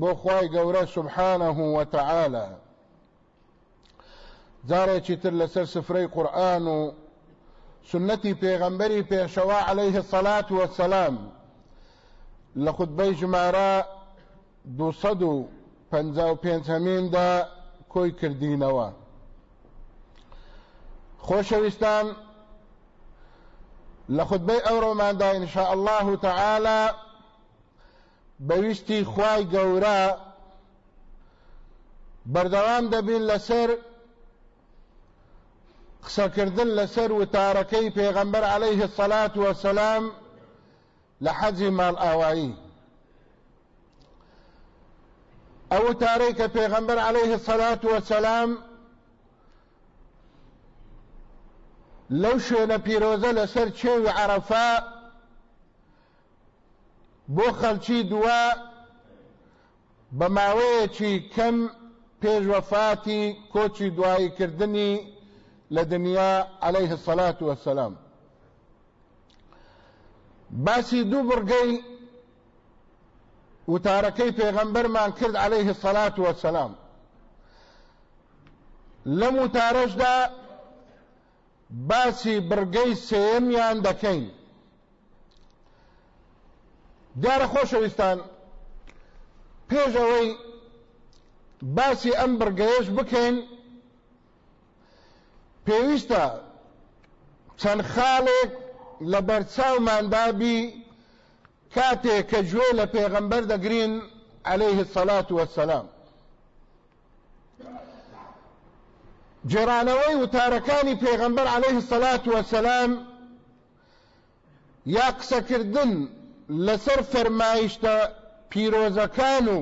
بۆ خوای گەورە سبحانه وتعالى جارێکی تر لەسەر سفرەی قورآن و سنەتی پێغەمبەری پێشەوا عليه الصلاة والسلام لە خودبەی ژمارە دووسەد و پێنجەمیندا کۆی کردینەوە. خۆشەویستان لە خودبەی ئەوڕۆماندا ئینشاء الله تعالى بەویستی خوای گەورە بەردەوام دەبین لەسەر قسەکردن لەسەر وتارەکەی پێغەمبەر عليه الصلاة والسلام لە حەجی ماڵ ئاوایی. ئەو وتارەی عليه الصلاة والسلام لەو شوێنە پیرۆزە لەسەر چێوی عەرەفا بۆ خەڵکی دووە بە ماوەیەکی کەم پێشوەفاتی کۆچی دواییکردنی لە دنیا عليه الصلاة والسلام باسی دوو بڕگەی وتارەکەی پێغەمبەرمان کرد عليه الصلاة والسلام لەم وتارەشدا باسی بڕگەی سێمیان دەکەین. دیارە خۆشەویستان. پێش ئەوەی باسی ئەم بڕگەیەش بکەین. پێویستە چەند خاڵێک لە بەرچاوماندابی کاتێک کە گوێ لە پێغەمبەر دەگرین عليه الصلاة والسلام جێرانەوەی وتارەکانی پێغەمبەر عليه الصلاة والسلام یا قسەکردن لەسەر فەرمایشتە پیرۆزەکان و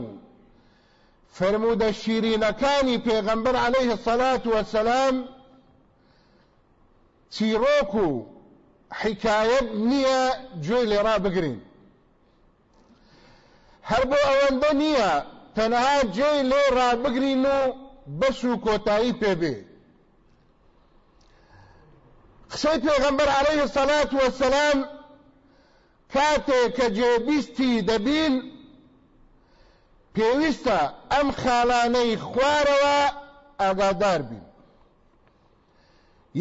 فرمودە شیرینەکانی پێغەمبەر عليه الصلاة والسلام چیرۆک و حکایەت نییە گوێی لێڕا بگرین. هەر بۆ ئەوەندە نییە تەنها گوێی لێ ڕابگرین و بەش و کۆتایی پێبێ قسەی پێغەمبەر عليه والسلام کاتێک کە جێبیستی دەبین پێویستە ئەم خاڵانەی خوارەوە ئاگادار بین.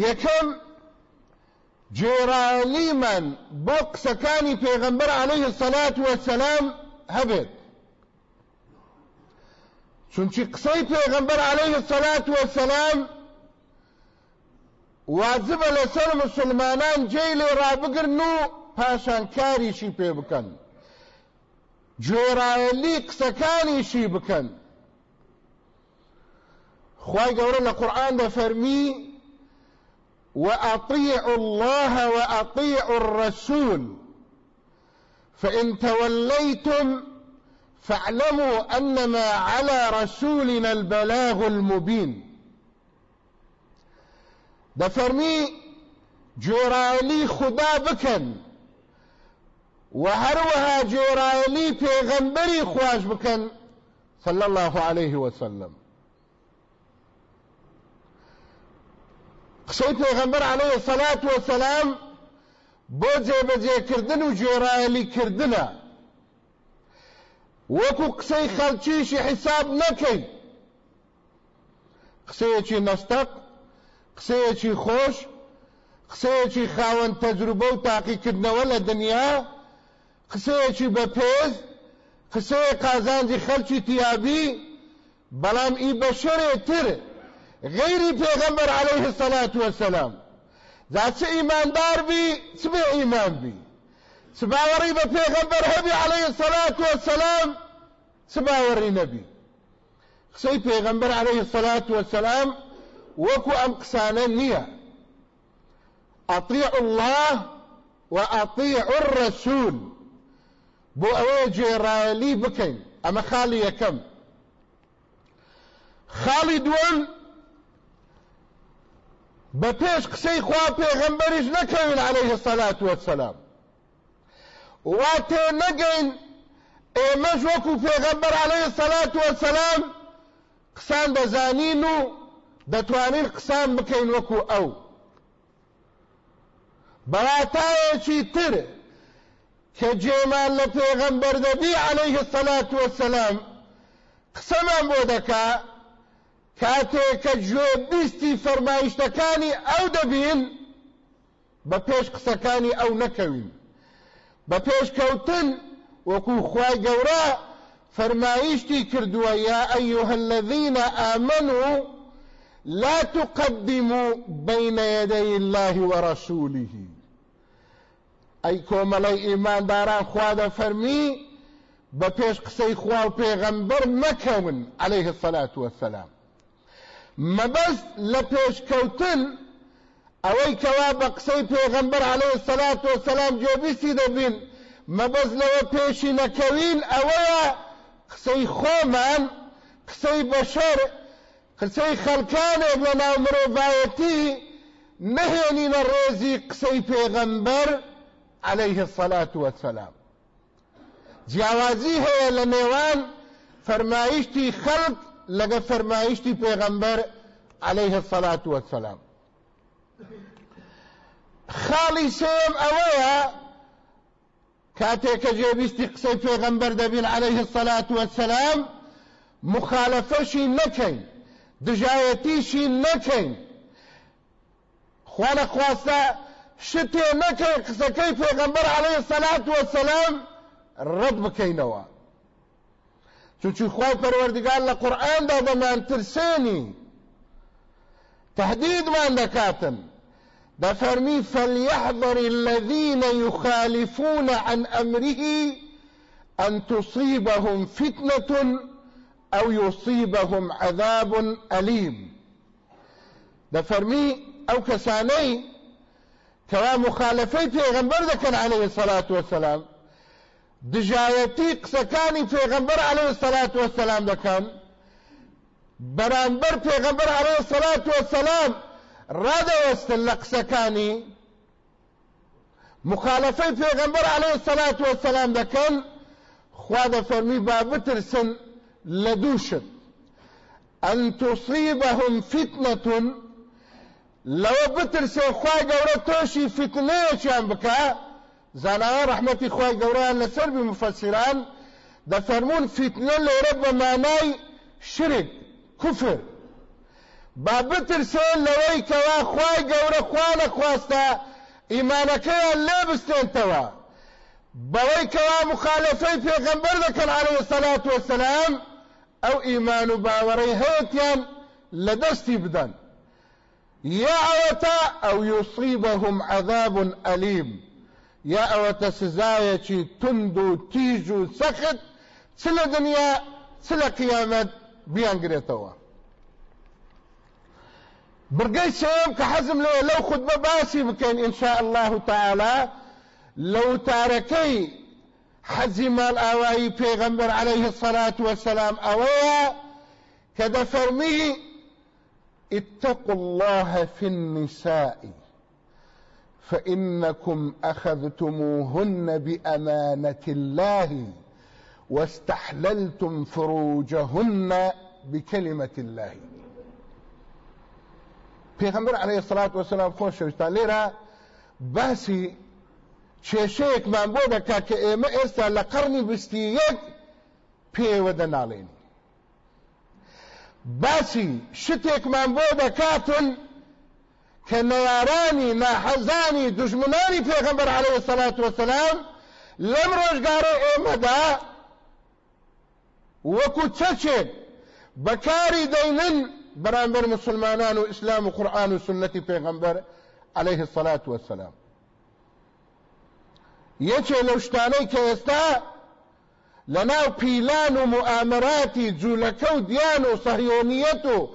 یەکەم جێرایەلیمان بۆ قسەکانی پێغەمبەر عليه الصلاة والسلام هەبێت. چونچی قسەی پێغەمبەر عليه الصلاة والسلام واجبە لەسەر مسلمانان جێی لێ ڕابگرن و پاشان کاریشی پێ بکەن؟ جۆرایەلی قسەکانیشی بکەن؟ خی گەورە لە قورآن دەفەرمی وأطيعوا الله وأطيعوا الرسول فإن توليتم فاعلموا أنما على رسولنا البلاغ المبين. دفرمي جورالي خدا بكن وهروها جورالي پیغمبري خواش بكن صلى الله عليه وسلم. قسەی پێغەمبەر عليه سەلات وسلام بۆ جێبەجێکردن و جێڕایەلیکردنە وەکو قسەی خەڵکیشی حیساب نەکەی قسەیەکی نەستەق قسەیەکی خۆش قسەیەکی خاوەن تەجروبە و تاقیکردنەوە لە دنیا قسەیەکی بەپێز قسەیە قازانجی خەلکی تیابی؟ بەڵام ئی بە شەرێتر غيري پیغمبر عليه الصلاة والسلام. ذات ايمان دار بي سبع ايمان بي سباوري بپیغمبر هبي عليه الصلاة والسلام سباوري نبي خسي پیغمبر عليه الصلاة والسلام وكو ام قسانا نية اطيعوا الله واطيعوا الرسول. بو اوجي رالي بكين اما خالي يكم خالي دون بە پێش قسەی خوا پێغەمبەریش نەکەوین عليه الصلاة والسلام وا تێ نەگەین ئێمەش وەکو پێغەمبەر عليه الصلاة والسلام قسان دەزانین و دەتوانین قسان بکەین وەکو ئەو. بەواتایەکی تر کە جێمان لە پێغەمبەر دەبی عليه الصلاة والسلام. قسەمان بۆ دەکا کاتێک کە گوێ بیستی فەرمایشتەکانی ئەو دەبین بە پێش قسەکانی ئەو نەکەوین بە پێشکەوتن وەکو خوای گەورە فەرمایشتی کردووە یا ئەیها الذین آمنوا لا تقدموا بين يدي الله ورسوله ئەی کۆمەڵی ئیمانداران خوا دەفەرمی بە پێش قسەی خوا و پێغەمبەر مەکەون عليه الصلاة والسلام مەبەست لە پێشکەوتن ئەوەی کەوا بە قسەی پێغەمبەر عليه الصلاة والسلام جێبیستی دەبین. مەبەست لەوە پێشی نەکەوین ئەوەیە قسەی خۆمان قسەی بەشەر قسەی خەڵکانێک لە ناو مرۆڤایەتی نهێنینە ڕێزی قسەی پێغەمبەر عليه الصلاة والسلام. جیاوازی هەیە لە نێوان فەرمایشتی خەڵک لەگە عليه الصلاة والسلام. خاڵی سێم ئەوەیە کاتێکە جێبیستی قسەی پێغەمبەر دەبین عليه الصلاة والسلام مخالفەشی نەکەین دژایەتیشی نەکەین. خوانە خواستە شتێ نەکەی قسەکەی پێغەمبەر عليه الصلاة والسلام ڕەت بکەینەوە چونچی خوای پەروەردگار لە قورئاندا دەمان ترسێنی تهدیدمان دەکاتن دەفەرمی فليحذر الذين يخالفون عن أمره أن تصيبهم فتنة أو يصيبهم عذاب أليم. دەفەرمی ئەو کەسانەی کەوا مخالفەی پێغەمبەر دەکەن عليه الصلاة والسلام. دژایەتی قسەکانی پێغەمبەر عليه الصلاة والسلام دەکەن بەرامبەر پێغەمبەر عليه الصلاة والسلام ڕادەوەستن لە قسەکانی مخالفەی پێغەمبەر عليه الصلاة والسلام دەکەن خوا دەفەرمی با بترسن لە ئەن تصيبهم فتنة لەوە بترسێ خوا گەورە تۆشی فتنەیەکیان بکە زانایان ڕحمەتی خۆی گەورەیان لەسەر بی مفەسیران دەفەرمون فیتنە لێرە بە مانای شرک کوفر با بترسێن لەوەی کەوا خوای گەورە خوا نەخواستە ئیمانەکەیان لێ بستێنتەوە بەوەی کەوا مخالفەی پێغەمبەر دەکەن عليه الصلاة والسلام ئەو ئیمان و باوەڕەی هەیەتیان لە دەستی بدەن ئەوەتە ئەو یوصیبهم عذاب ئەلیم یا ئەوەتە سزایەکی تند و تیژ و سەخت چ لە دنیا چ لە قیامەت بیانگرێتەوە برگەی سێم کە حەزم لێ لەو الله تعالى. لەو تارەکەی حەزی مال ئاوایی پێغەمبەر عليه الصلاة والسلام ئەوەیە کە دەفەرمی اتقوا الله في النساء فإنكم أخذتموهن بأمانة الله واستحللتم فروجهن بكلمة الله. پیغمبر علیه الصلاة والسلام خوش شوشتان لیرا باسی کێشەیەکمان بۆ دەکا کە ئێمە ئێستا لە قەرنی بستی یەک پێوە دەناڵێن باسی شتێکمان بۆ دەکاتن کە نەوارانی ناحەزانی دژمنانی پێغەمبەر عەلەیهی السەلات وەسەلام لەم ڕۆژگارە ئێمەدا وەکو چەچێک بەکاری دەینن بەرامبەر مسلمانان و ئیسلام و قورآن و سنەتی پێغەمبەر عەلەیهی السەلات وەسەلام یەکێ لەو شتانەی کە ئێستا لەناو پیلان و مؤامراتی جوولەکە و دیان و سەهیۆنیەت و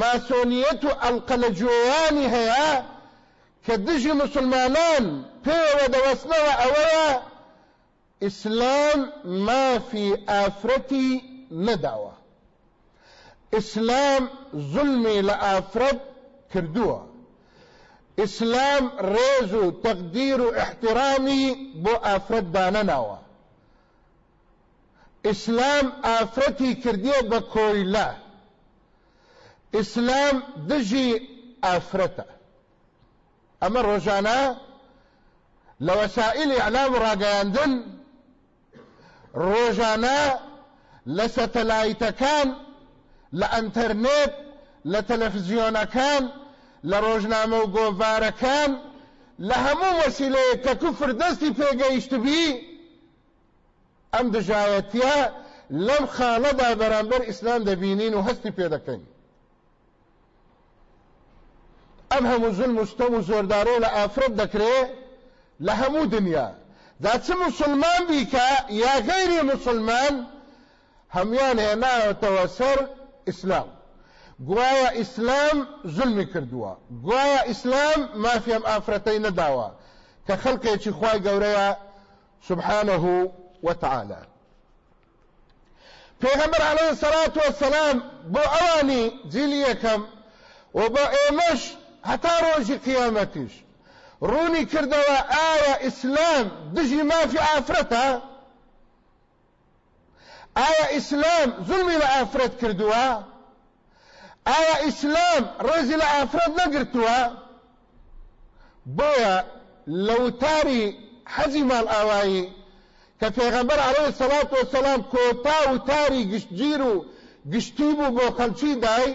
ماسۆنیەت و ئەلقەلەجوێیانی هەیە کە مسلمانان پێوە دەوەستنەوە ئەوەیە ئیسلام مافی ئافرەتی نەداوە ئیسلام زلمی لە ئافرەت کردووە ئیسلام ڕێز و تەقدیر و احترامی بۆ ئافرەت ئیسلام ئافرەتی کردیە بە کۆیلە ئیسلام دژی ئافرەتە ئەمە ڕۆژانە لە وەسائلی ئەعلام ڕاگەیاندن ڕۆژانە لە سەتەلایتەکان لە ئەنتەرنێت لە تەلەڤزیۆنەکان لە ڕۆژنامە و گۆڤارەکان لە هەموو وەسیلەیە کە کوفر دەستی پێگەیشتبی ئەم دژایەتیە لەم خاڵەدا بەرامبەر ئیسلام دەبینین و هەستی پێ دەکەین. ئەم هەموو زلم وستەم و زۆردارۆ لە ئافرەت دەکرێ لە هەموو دنیا. دا چ مسلمان بیکە یا غەیری مسلمان هەمیان هێناوەتەوە سەر ئیسلام. گوایە ئیسلام زلمی کردووە. گوایە ئیسلام مافیم ئافرەتەی نەداوە. کە خەڵکێکی خوای گەورەیە سبحانه وتعالى. پێغەمبەر عەلەیهی السەلات وەسەلام بۆ ئەوانی جیلی یەکەم و بۆ ئێمەش هەتا ڕۆژی قیامەتیش ڕوونی کردەوە ئایا ئیسلام دژی مافی ئافرەتە؟ ئایا ئیسلام زلمی لە ئافرەت کردووە؟ ئایا ئیسلام ڕێزی لە ئافرەت نەگرتووە؟ بۆیە لەوتاری حەزی ماڵ ئاوایی کە پێغەمبەر عەلەیهی سەڵات وەسەلام کۆتا و تاری گشتگیر و گشتی بوو بۆ خەڵکی دای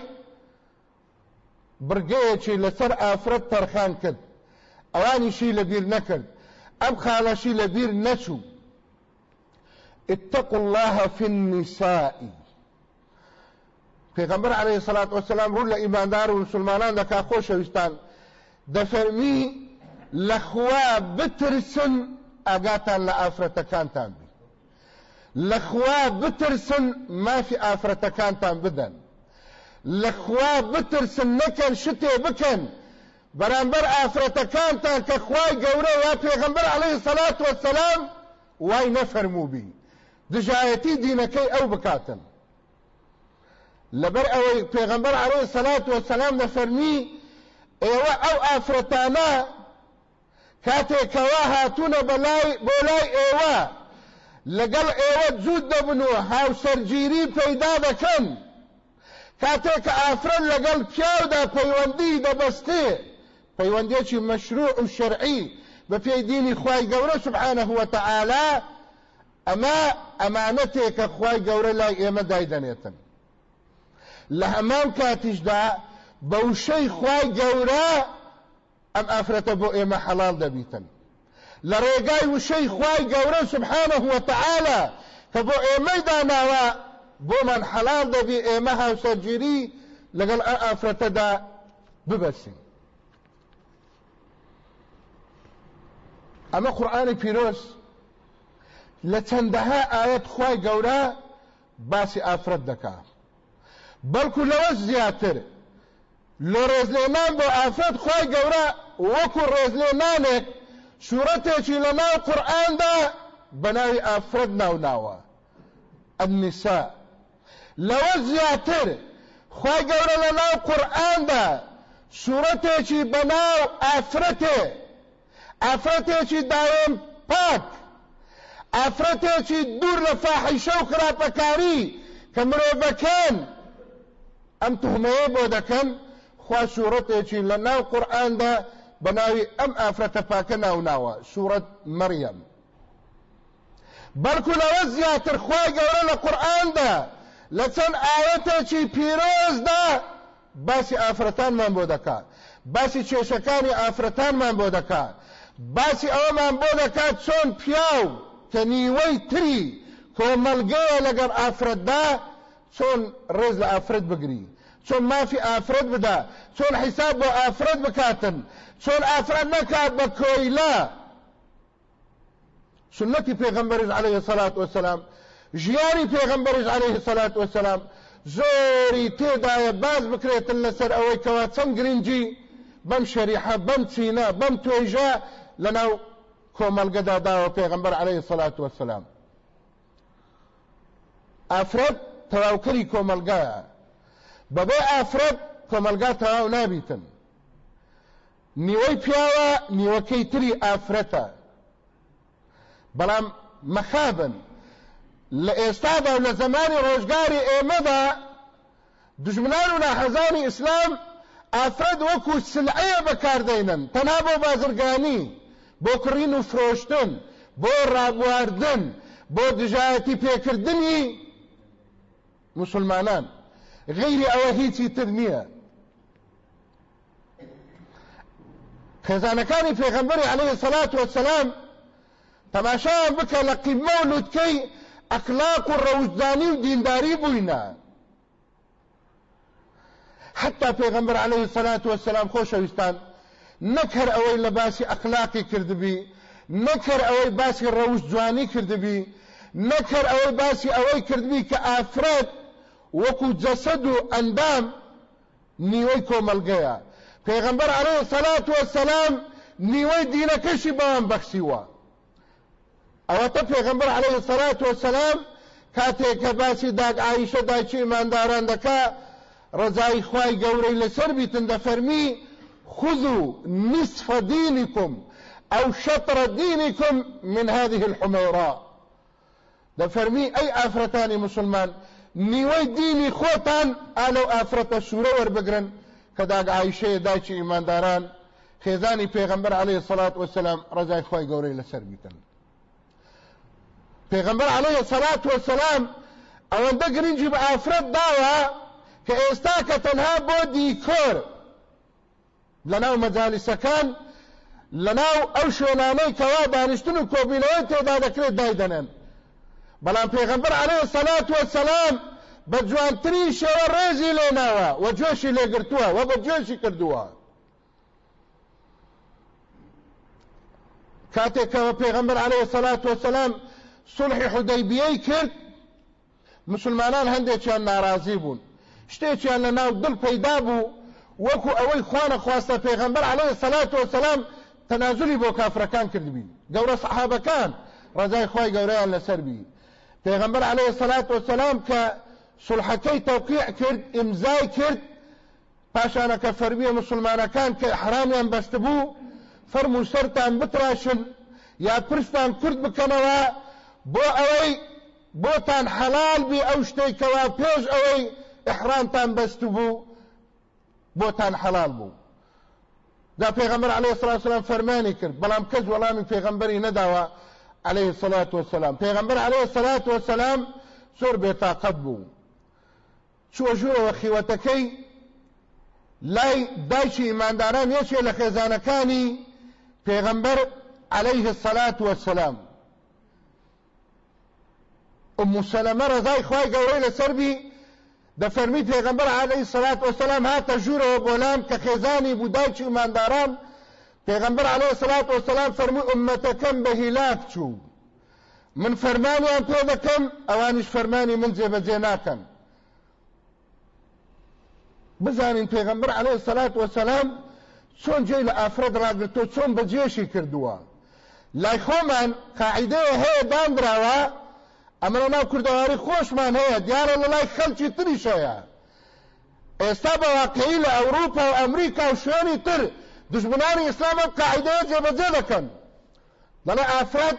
برگەیەکی لەسەر ئافرەت تەرخان کرد ئەوانیشی لەبیر نەکرد ئەم خاڵەشی لەبیر نەچوو اتقوا الله في النساء. پێغەمبەر عليه الصلاة والسلام ڕوو لە ئیماندار و مسلمانان دەکا خۆشەویستان دەفەرمی لەخوا بترسن ئاگاتان لە ئافرەتەکانتان بی لەخوا بترسن مافی ئافرەتەکانتان بدەن لەخوا بترسن نەکەن شتێ بکەن بەرامبەر ئافرەتەکانتان کە خوای گەورە یا پێغەمبەر عليه الصلاة والسلام وای نەفەرموو بی دژایەتی دینەکەی ئەو بکاتن لەبەر ئەوەی پێغەمبەر عەلەیهی سەلات وەسەلام دەفەرمی ئێوە ئەو ئافرەتانە کاتێکەوە هاتوونە بەلای بۆ لای ئێوە. لەگەڵ ئێوە جوود دەبن و هاوسەرگیری پەیدا دەکەن کاتێک کە ئافرەت لەگەڵ پیاودا پەیوەندی دەبەستێ پەیوەندێکی مەشروع و شەرعی بە پێی دینی خوای گەورە سبحانه وتعالى ئەمە ئەمانەتێکە خوای گەورە لای ئێمە دایدەنێتن. لە هەمان کاتیشدا بەوشەی خوای گەورە ئافرەتە بۆ ئێمە حەڵال دەبیتن. لە ڕێگای وشەی خوای گەورە سبحانه وتعالى کە بۆ ئێمەی داناوە بۆمان حەڵال دەبی ئێمە هاوسەرگیری لەگەڵ ئە ئافرەتەدا ببەسین ئەمە قورآانی پیرۆز لە چەندەها ئاەت خوای گەورە باسی ئافرەت دەکات بەڵکو لەوە زیاتر لە ڕێزلێنان بۆ ئافرەت خی گەورە وەکو ڕێزلێنانێک سوورەتێکی لە ناو قورآاندا بە ناوی ئافرەت ناوناوە. ئەنیسا لەوە زیاتر خی گەورە لە ناو قورآاندا سوورەتێکی بە ناو ئافرەتێ. ئافرەتێکی داوێن پاک. ئافرەتێکی دوور لە فاحیشە و خراپەکاری کە مرۆڤەکان. ئەم تهمەیە بۆ دەکەن خوا سوورەتێکی لە ناو قورآاندا بە ناوی ئەم ئافرەتە پاکە ناوناوە سوورەت مەریەم بەڵکو لەوە زیاتر خوای گەورە لە قورآاندا لە چەند ئاەتێکی پیرۆزدا باسی ئافرەتانمان بۆ دەکات باسی کێشەکانی ئافرەتانمان بۆ دەکات باسی ئەوەمان بۆ دەکات چۆن پیاو کە نیوەی تری کۆمەلگەیە لەگەر ئافرەتدا چۆن ڕێز لە ئافرەت بگری. چۆن مافی ئافرەت بدا. چۆن حیساب بۆ ئافرەت بکاتن چۆن ئافرەت نەکات بە کۆیلا سنەتی پێغەمبەرش عليه الصلاة والسلام. ژیانی پێغەمبەرش عليه والسلام. زۆری تێدایە باز بکرێتن لەسەر ئەوەی کەوا چەند گرنگی بەم شەریحە بەم چینە بەم توێژە لەناو کۆمەلگەدا داوە پێغەمبەر عليه الصلاة والسلام. ئافرەت تەواوکەری کۆمەلگایە بەبێ ئافرەت کۆمەلگا تەواو نابیتن. نیوەی پیاوە نیوەکەی تری ئافرەتە. بەڵام مەخابن. لە ئێستادا لە زمانی ڕۆژگاری ئێمەدا دژمنان و ناحەزانی ئیسلام ئافرەت وەکو سلعەیە بەکاردێنن تەنها بۆ بازرگانی بۆ کڕین و فرۆشتن بۆ ڕابواردن بۆ دژایەتی پێکردنی مسلمانان. غیری ئەوە هیچی تر نییە. خێزانەکانی پێغەمبەری عليه سەلات وسلام تەماشایان بکە لە قیمە و لوتکەی ئەخلاق و ڕەوزدانی و دینداری بووینە. حتا پێغەمبەر عليه سەلات وسلام خۆشەویستان نەک هەر ئەوەی لە باسی ئەخلاقی کردبی نەک هەر ئەوەی باسی ڕەوز جوانی کردبی نەک هەر ئەوەی باسی ئەوەی کردبی کە ئافرەت وەکو جەسەد و ئەندام نیوەی کۆمەلگەیە پێغەمبەر عەلەیهی سەلات وەسەلام نیوەی دینەکەشی بەوان بەخشیوە ئەوەتە پێغەمبەر عەلەیهی سەلات وەسەلام کاتێک کە باسی داگ عایشە دایکی ئیمانداران دەکا ڕزای خوای گەورەی لەسەر بیتن دەفەرمی خذوا نصف دينكم أو شطر دينكم من هذه الحميراء. دەفەرمی ئەی ئافرەتانی مسلمان نیوەی دینی خۆتان ئالەو ئافرەتە سوورە وەربگرن کە داگ عیشەیە دایکی ئیمانداران خێزانی پێغەمبەر عليه سەلات وسلام ڕزای خۆی گەورەی لەسەر بیتن. پێغەمبەر عليه سەلات وسلام ئەوەندە گرنگی بە ئافرەت داوە کە ئێستا کە تەنها بۆ دیکۆر لەناو مەجالیسەکان لەناو ئەو شوێنانەی کەوا دانیشتن و کۆبینەوەی تێدا دەکرێت دایدەنێن بەڵام پێغەمبەر عليه سەلات وسلام بە جوانترین ڕێزی لێناوە و جۆشی لێگرتووە و بە جۆشی کردووە کاتێکەوە پێغەمبەر عليه سەلات وسلام سلحی حودەیبیەی کرد مسلمانان هەندێکیان ناڕازی بوون شتێکیان لە ناو دڵ پەیدا بوو وەکو ئەوەی خوانە خواستە پێغەمبەر عليه سەلات وسلام تەنازلی بۆ کافرەکان کردبی گەورە سەحابەکان ڕزای خۆی گەورەیان لەسەر بی پێغەمبەر عليه الصلاة والسلام کە سلحەکەی تەوقیع کرد ئیمزای کرد پاشانەکە فەرمیە مسلمانەکان کە حرامیان بەست بوو فەرمو سەرتان بتراشن یا پرستان کورد بکەنەوە بۆ ئەوەی بۆتان حەلال بی ئەو شتێکەوە پێش ئەوەی ئحرامتان بەست بوو بۆتان حەلال بوو دا پێغەمبەر عليه الصلاة والسلام فەرمانی کرد بەڵام کەس وەڵامی پێغەمبەری نەداوە عليه الصلاة والسلام. پیغمبر عليه الصلاة والسلام زۆر بێتاقەت بوو. چوە ژوورەوە خیوەتەکەی؟ لای دایکی ئیمانداران یەکێ لە خێزانەکانی پێغەمبەر عليه الصلاة والسلام. أم سلمە ڕزای خی گەورەی لەسەربی دەفەرمی پێغەمبەر عليه الصلاة والسلام هاتە ژوورەوە بۆلام کە خێزانی بوودایکی ئیمانداران پێغەمبەر عليه الصلاة والسلام فەرمووی ئومەتەکەم بە هیلاک چوو. من فەرمانیان پێ دەکەم ئەوانیش فەرمانی من جێبەجێ ناکەن. بزانین پێغەمبەر عليه الصلاة والسلام چۆن جێی لە ئافرەت ڕاگرتۆ چۆن بەجێشی کردووە. لای خۆمان قاعدەیە هەیە دانراوە ئەمە ناو کوردەواری خۆشمان هەیە دیارە لە لای خەڵکی تریشەیە. ئێستا بە واقعی لە ئەوروپا و ئەمریکا و شوێنی تر دژمنانی ئیسلام ئەم قاعدەیە جێبەجێ دەکەن دەڵێ ئافرەت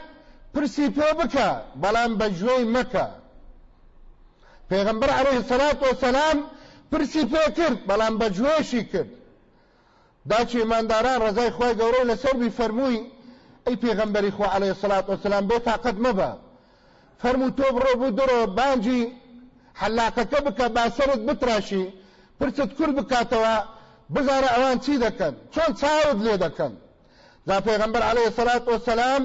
پرسی پێ بکە بەڵام بە گوێی مەکە پێغەمبەر عليه الصلاة والسلام پرسی پێ کرد بەڵام بە گوێشی کرد. داچی ئیمانداران ڕزای خۆی گەورەی لەسەر بی فەرمووی ئەی پێغەمبەری خۆ عليه الصلاة والسلام بێ تاقەت مەبە فەرموو تۆ بڕۆ بوو دڕۆ بانجی حلاقەکە بکە باسەرت بتراشی. پرست کورد بکاتەوە بزانە ئەوان چی دەکەن چۆن چاوت لێ دەکەن دا پێغەمبەر عليه الصلاة والسلام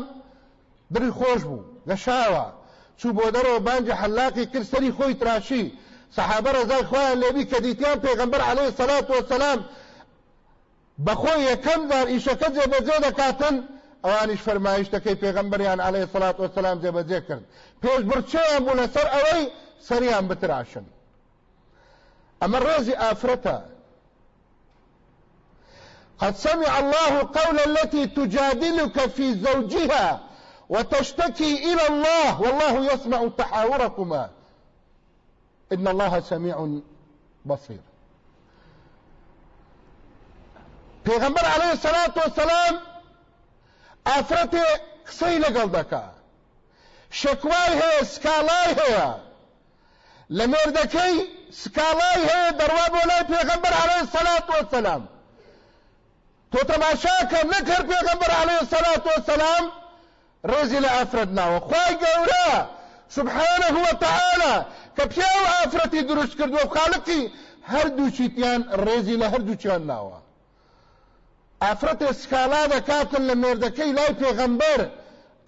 دری خۆش بوو گەشاوە چوو بۆ دەرەوە بانجی حلاقی کرد سەری خۆی تراشی. صحابە ڕزای خۆیان لێبی کە دیتیان پێغەمبەر عەلەیهی السەلات وەسەلام بەخۆی یەکەم دار ئیشەکە جێبەجێ دەکاتن. ئەوانیش فەرمایشتەکەی پێغەمبەریان عەلەیهی سەلات وەسەلام جێبەجێ کرد. پێش برچەیان بوو لەسەر ئەوەی سەریان بتراشن. ئەمە ڕێزی ئافرەتە. قد سمع الله قول التي تجادلك في زوجها وتشتكي إلى الله والله يسمع تحاوركما. إن الله سميع بصير. پیغمبر علیه الصلاة والسلام ئافرەتێ قسەی لەگەڵ دەکا شکوای هەیە سکاڵای هەیە لە مێردەکەی سکاڵای هەیە عەلەیهی السەلات وەسەلام تۆ تەماشاکە نەکرد پێغەمبەر عەلەیهی السەلات وەسەلام ڕێزی لە ئافرەت ناوە. خوای گەورە! سبحانه وتعالى کە پیا و ئافرەتی دروست کردووە. خالقی هەردووچی تیان ڕێزی لە هەردووچیان ناوە. ئافرەت سکالا دەکاتن لە مێردەکەی لای پێغەمبەر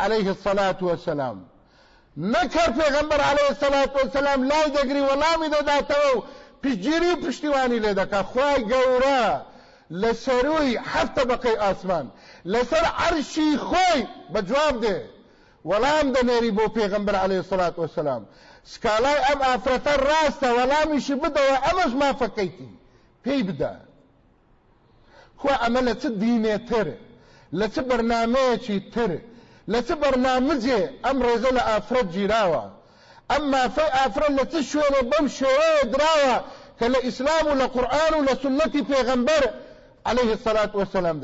عليه الصلاة والسلام نەکرد پێغەمبەر عليه الصلاة والسلام لای دەگری وەڵامی دەداتەوە و پشتگیری و پشتیوانی لێ دەکات خوای گەورە! لە سەروی حەفت طبقەی ئاسمان لەسەر عەرشی خۆی بە جواب دێ وەڵام دەنێری بۆ پێغەمبەر عليه الصلاة والسلام سکالای ئەم ئافرەتە ڕاستە وەڵامیشی بدەوە ئەمەش مافەکەیتی پێی بدە خوا ئەمە لە چ دینێتر لە چ بەرنامەیەکی تر لە چ بەرنامجێ ئەم ڕێزە لە ئافرەت گیراوە ئەم مافەی ئافرەت لە چ شوێنە بەم شێوەیە دراوە کە لە عليه الصلاة والسلام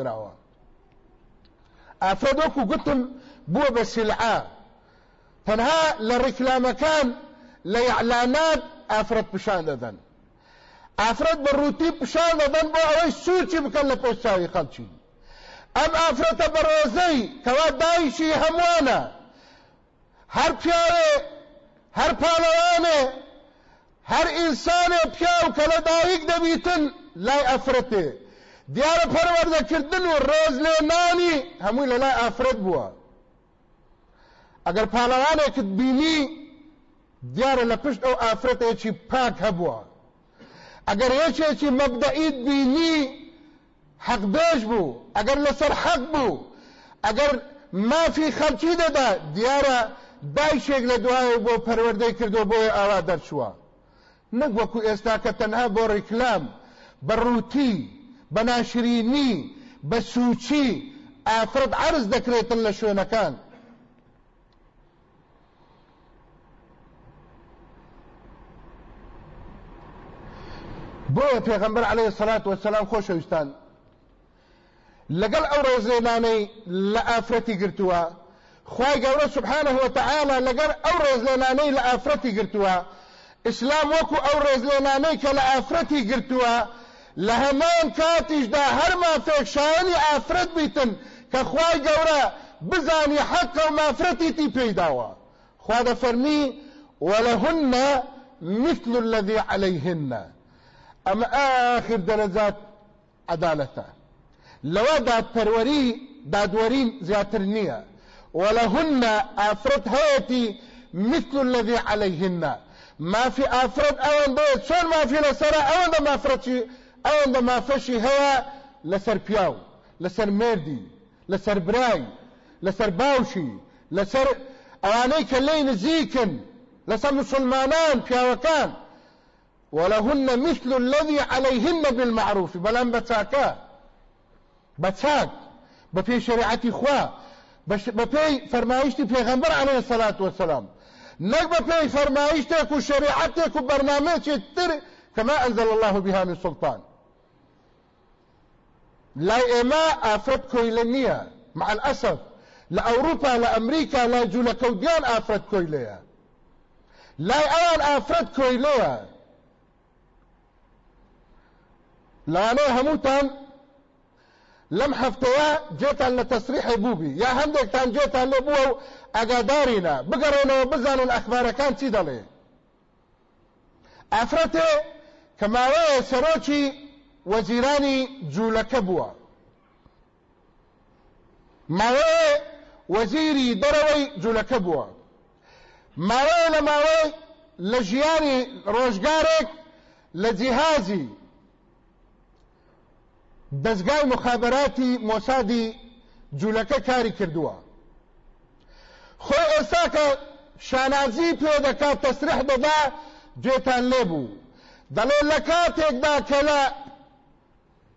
تەنها لە ڕیکلامەکان لە یعلانات ئافرەت پیشان دەدەن ئافرەت بە ڕووتی پیشان دەدەن بۆ ئەوەی سوورچی بکەن لە پۆستاوی خەڵکی ئەم ئافرەتە بە ڕۆزەی کەوا دایشی هەمووانە هەر پیاوێ هەر پاڵەوانێ هەر ئینسانێ پیاو لە دایک دەبیتن لای ئەفرەتێ دیارە پەروەردەکردن و ڕێز لێنانی هەمووی لە لای ئافرەت بووە. ئەگەر پاڵەوانێکت بینی دیارە لە پشت ئەو ئافرەتێکی پاک هەبووە. ئەگەر یەکێکی مەبدەئیت بینی حەقبێژ بوو. ئەگەر لەسەر حەق بوو. ئەگەر مافی خەلکی دەدا دیارە دایشێک لە دوایە بۆ پەروەردەی کردو بۆی ئاوا دەرچووە. نەک وەکو ئێستا کە تەنها بۆ ڕیکلام بە ڕووتی بە ناشرینی بە سوچی ئافرەت عرض دەکرێتن لە شوێنەکان. بۆیە پێغەمبەر عليه الصلاة والسلام خۆشەویستان لەگەڵ ئەو ڕێزلێنانەی لە ئافرەتی گرتووە خوای گەورە سبحانه وتعالى لەگەر ئەو ڕێزلێنانەی لە ئافرەتی گرتووە. ئیسلام وەکو ئەو ڕێزلێنانەی کە لە ئافرەتی گرتووە لە هەمان کاتیشدا هەرما فێکشایانی ئافرەت بیتن کە خوای گەورە بزانی حەق و مافرەتیتی پێیداوە خوا دەفەرمی ولهن مثل الذي عليهن ئەمە ئاخر دەرەجات عدالەتە لەوە دادپەروەری دادوەرین زیاتر نییە ولهن ئافرەت هەیەی مثل الذي عليهن ما في ئافرەت ئەوەندە چۆن مافی لەسرە ئەوەندە مافرەتی ئەوەندە مافەشی هەیە لەسەر پیاو لەسەر مردی لەسەر برای لەسەر باوشی لەسەر ئەوانەی کە لی نزیکن لەسەر مسلمانان پیاوەکان ولهن مثل الذي عليهن بالمعروف بەڵام بەچاکە بەچاک بە پێی شریعەتی خوا پێی فەرمایشتی پێغەمبەر عليه الصلاة والسلام. نەک بە پێی فەرمایشتێک و شریعەتێک و بەرنامەیەکی تر كما أنزل الله بها من سلطان. لا ئافرەت کۆیلە نییە مع الأسف. لأوروبا لأمريكا لا جوولەکەوتیان ئافرەت کۆیلەیە لای ئەوان ئافرەت کۆیلەیە لانەیە هەمووتان لەم هەفتەیە جێتان لە تەسریحی بووبی یا هەندێکتان جێتان لێ بووە و ئەگادارینە بگەڕێنەوە بزانن ئەخبارەکان چی دەڵێ ئافرەتێ کە ماوەیە سەرۆکی وەزیرانی جوولەکە بووە. ماوەیە وەزیری دەرەوەی جوولەکە بووە. ماوەیە لە ماوەی لە ژیانی ڕۆژگارێک لە جیهازی. دەستگای مخابراتی مۆسادی جوولەکە کاری کردووە. خۆی ئێستا کە شانازی پێ دەکات تەسرح دەدا گوێتان لێبوو دەڵێ لە کاتێکدا کە لە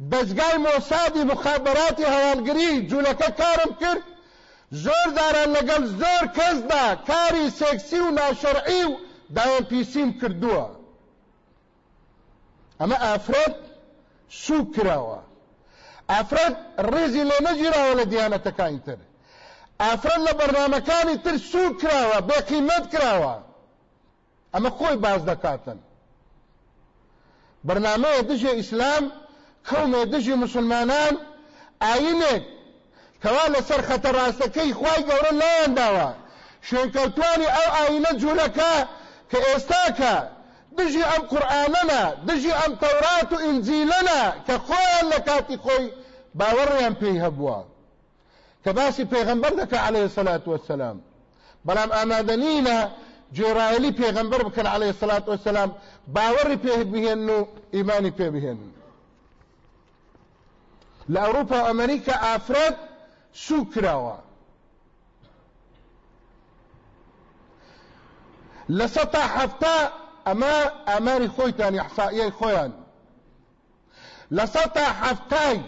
دەستگای مۆسادی مخابراتی هەواڵگری جوولەکە کارم کرد زۆر داران لەگەڵ زۆر کەسدا کاری سێکسی و ناشەرعی و داوەن پیسیم کردووە. ئەمە ئافرەت سوو کراوە. ئافرەت ڕێزی لێ نەگیراوە لە دیانەتەکانی تر. ئافرەت لە بەرنمەکانی تر سوو کراوە بێقیمەت کراوە. ئەمە خۆی باز دەکاتن. بەرنمەیە دژێ ئیسلام کەومێ دژی مسلمانان ئاینێک کەوا لەسەر خەتە ڕاستەکەی خی گەورە لایەن داوە. شوێنکەوتوانی ئەو ئاینە جوولەکە کە ئێستاکە دژی ئەم قورآانەنە دژی ئەم تەورات و ئینجیلەنە کە خۆیان لە کاتی خۆی باوەڕیان پێی هەبووە. کە باسی پێغمبەر دەکە عليه سلات وسلام بەڵام ئامادەنینە جێرایلی پێغمبەر بکەن عليه سلات وسلام باوەڕی پێ بهێن و ئیمانی پێ بهێن. لە ئەوروپا و ئەمریکا ئافرەت سوو کراوە لە سەتا هەفتا ئەمە ئاماری خۆیتان یحسائیەی خۆیان لە سەتا هەفتای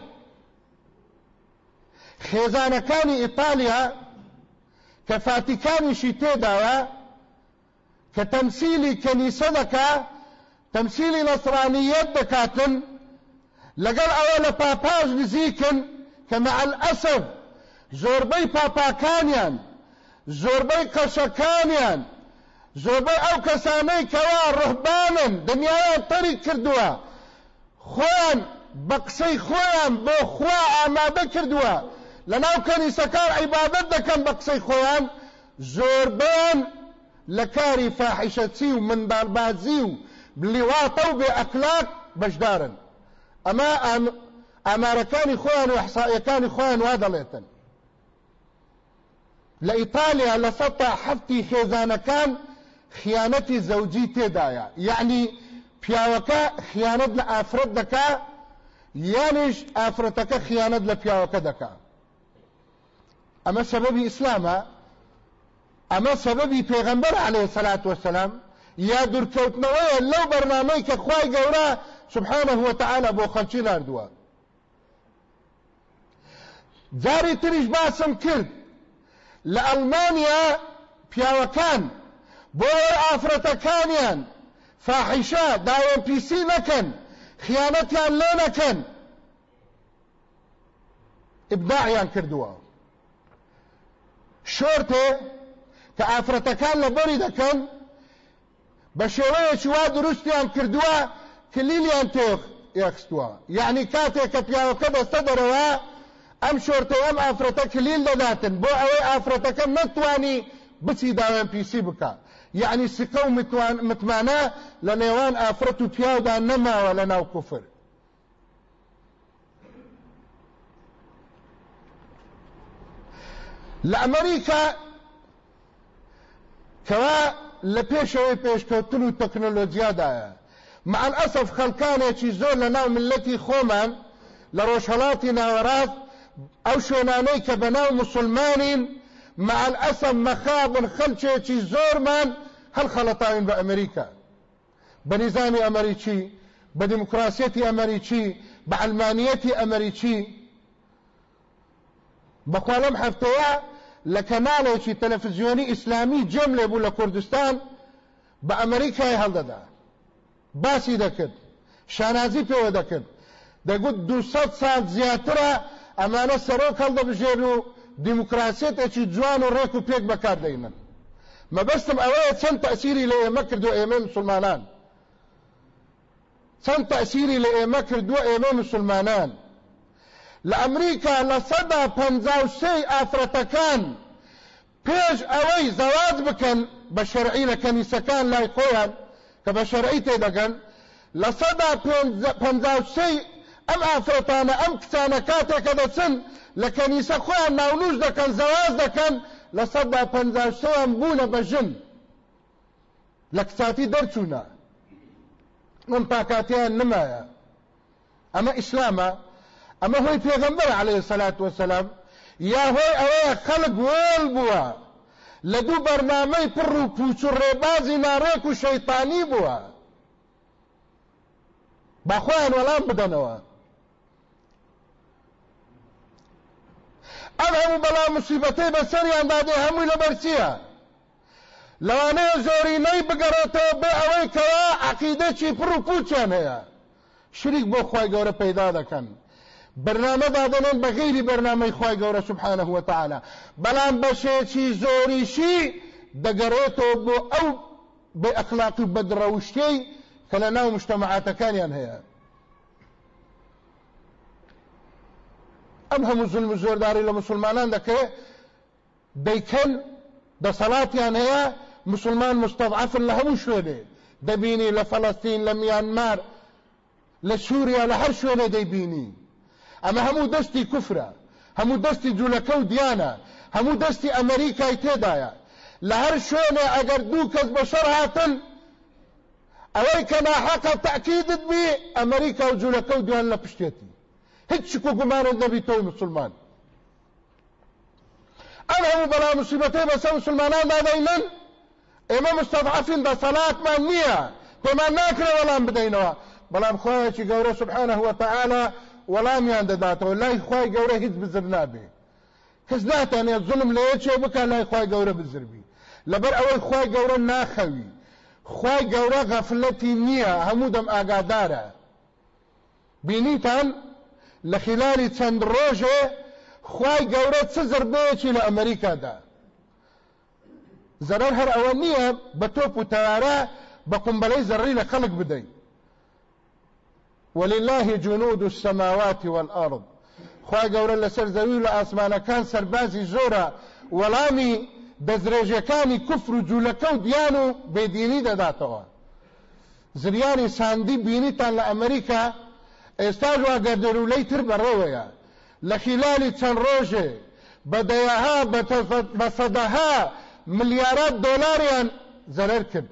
خێزانەکانی ئیتالیا کە فاتیکانیشی تێداوە کە تەمسیلی کەنیسە دەکا تەمسیلی نەسرانیەت دەکاتن لەگەڵ ئەوە لە پاپاژ نزیکن کە مەعل ئەسف زۆربەی پاپاکانیان زۆربەی قەشەکانیان زۆربەی ئەو کەسانەی کەوا ڕهبانن دنیایان تەری کردووە. خۆیان بە قسەی خۆیان بۆ خوا ئامادە کردووە. لە ناو کەنیسەکان عیبادەت دەکەن بە قسەی خۆیان زۆربیان لە کاری فاحیشەچی و منداڵبازی و بلیواتە و ئەمە ئامارەکانی خۆیان و حسایەکانی خۆیان وا دەڵێتن لە ئیتالیا لە سەتا حەفتی خێزانەکان خیانەتی زەوجی تێدایە یعنی پیاوەکە خیانەت لە ئافرەت دەکا یانیش ئافرەتەکە خیانەت لە پیاوەکە دەکا ئەمە سەبەبی ئیسلامە ئەمە سەبەبی پێغەمبەر عليه سەلات وسلام یا دوورکەوتنەوەیە لەو بەرنامەی کە خوای گەورە سبحانه وتعالى بۆ خەلکی ناردووە جاری تریش باسم کرد. لە ئەڵمانیا پیاوەکان بۆ ئافرەتەکانیان فاحیشە داوەم پیسی نەکەن خیانەتیان لێ نەکەن. ئبداعیان کردووە. شۆرتێ کە ئافرەتەکان لە بەری دەکەن بە شێوەیەکی وا دروستیان کلیلی کلیلیان تۆخ یەخستووە یعنی کاتێک کە پیاوەکە بەستە دەرەوە أم شۆرتەی ئەم ئافرەتە کلیل دەداتن بۆ ئەوەی ئافرەتەکە نتوانی بسی داوێن پیسی بکا یعنی سکو و متمانە لە نێوان ئافرەت و پیاودا نەماوە لە ناو کوفر لە ئەمریکا کەوا لە پێشەوەی پێشکەوتن و تەکنەلۆجیادایە مع الأسف خەڵکانێکی زۆر لە ناو ملەتی خۆمان لە ڕۆژهڵاتی ناوەڕاست ئەو شوێنانەی کە بەناو مسلمانین مع الأسف مەخابن خەلچێکی زۆرمان هەڵ خەڵەتاوین بە ئەمریکا بە نظامی ئەمریکی بە دیموکراسیەتی ئەمریکی بە ئەلمانیەتی ئەمریکی بەخوا لەم هەفتەیە لە کەناڵێکی تەلەڤیزیۆنی ئیسلامی جێم لێبوو لە کوردستان بە ئەمریکای هەڵدەدا باسی دەکرد. شانازی پێوە دەکرد. دەگوت دوسەد سال زیاترە ئەمانە سەرۆک هەڵدەبژێن و دیموکراسێتێکی جوان و ڕێک و پێک بەکاردەینن مەبەستم ئەوەیە چەند تەسیری لە ئێمە کردو ئێمە مسلمانان. چەند تەسیری لە ئێمە کردووە ئێمە مسلمانان. لە ئەمریکا لە سەدا پەنجا و سێی ئافرەتەکان پێش ئەوەی زەواج بکەن بە شەرعی لە کەنیسەکان لای خۆیان. کە بە شەرعی تێدەگەن لە سەدا سێی ئەم ئافرەتانە ئەم کچانە کاتێکە دەچن لە کەنیسە خۆیان ناونوش دەکەن زەواز دەکەن لە سەدا سێیان بوونە بە ژن لە ئەم پاکاتیان نمایە ئەمە ئیسلامە ئەمە هۆی پێغەمبەر عليه سەلات یا هۆی ئەوەیە خەڵک وێڵ لە دوو بەرنامەی پڕ و پوچ و ڕێبازی ناڕێک و شەیتانی بووە. باخۆیان وەڵام بدەنەوە. ئەم هەموو بەڵام مصیبەتەی بەسەریان دادێ هەمووی لەبەر چییە؟ لەوانەیە زۆرینەی بگەڕێتەوە بێ ئەوەی کەوا عقیدەی پڕ و پوچیان هەیە. شریک بۆ خی گەورە پەیدا دەکەن. برنامه دادنن بغیری برنامه خواه گوره سبحانه و تعالی. بەڵام بەشێکی زۆریشی دەگەڕێتەوە بۆ ئەو بە ئەخلاقی بەدڕەوشتەی کە لە ناو مشتەمەعاتەکانیان هەیە ئەم هەموو زلم زۆرداری لە مسلمانان دەکرێت دەیکەن دەسەڵاتیان هەیە مسلمان مستضعفن لە هەموو شوێنێ دەبینی لە فەڵەستین لە میانمار لە سووریا لە هەر شوێنێ دەیبینی ئەمە هەموو دەستی کوفرە هەموو دەستی جوولەکە و دیانە هەموو دەستی ئەمریکای تێدایە لە هەر شوێنێ ئەگەر دوو کەس هاتن ئەوەی کە ناحەقە تەعکیدت بی ئەمریکا و جوولەکە و دیان لە هیچ شک و گومانت نەبی تۆی مسلمان ئەم هەموو بەڵا مصیبەتەی بەسەر مسلمانان دادەینن ئێمە مستەضعفین دەسەڵاتمان نییە پێمان ناکرێ وەڵام بدەینەوە بەڵام خۆیەکی سبحانه وتعالى وەڵامیان دەداتەوە لای خی گەورە هیچ بزر نابێ. کەس ناتانێت زڵم لە یەکێ بکە لای خی گەورە بزربی. لەبەر ئەوەی خی گەورە ناخەوی. خی گەورە غەفلەتی نییە هەموو دەم ئاگادارە. بینیتان لە خلالی چەند ڕۆژێ خی گەورە چ زربەیەکی لە ئەمریکادا. زەرەر هەر ئەوە نییە بە تۆپ و تەوارە بە قمبەلەی زەڕی لە خەڵک بدەین ولله جنود السماوات والأرض. خوا گەورە لەسەر زەوی لە ئاسمانەکان سەربازی زۆرە. وەڵامی دەزرێژەکانی کوفر و جوولەکە و دیان و بێدینی دەداتەوە. زریانی ساندی بینیتان لە ئەمریکا ئێستا واگەردەرولەی تر بەڕێوەیە لە خلالی چەند ڕۆژێ بەدەیەها بە سەدەها ملیارات دۆلاریان زەرەر کرد.